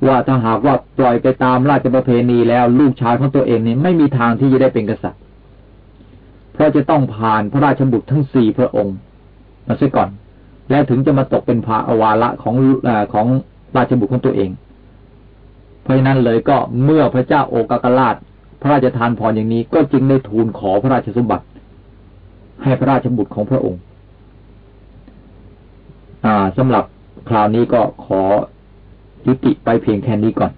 ว่าถ้าหากว่าปล่อยไปตามราชประเพณีแล้วลูกชายของตัวเองนี่ไม่มีทางที่จะได้เป็นกษัตริย์ เพราะจะต้องผ่านพระราชบุตรทั้งสี่พระองค์มาเสียก่อน แล้วถึงจะมาตกเป็นภาอวาระของอของราชบุตรของตัวเอง เพราะนั้นเลยก็เมื่อพระเจ้าโอกากราช พระราชทานพรอย่างนี้ ก็จึงได้ทูลขอพระราชสมบัติ ให้พระราชบุตรของพระองค์ อ่าสำหรับคราวนี้ก็ขอยุติไปเพียงแค่นี้ก่อน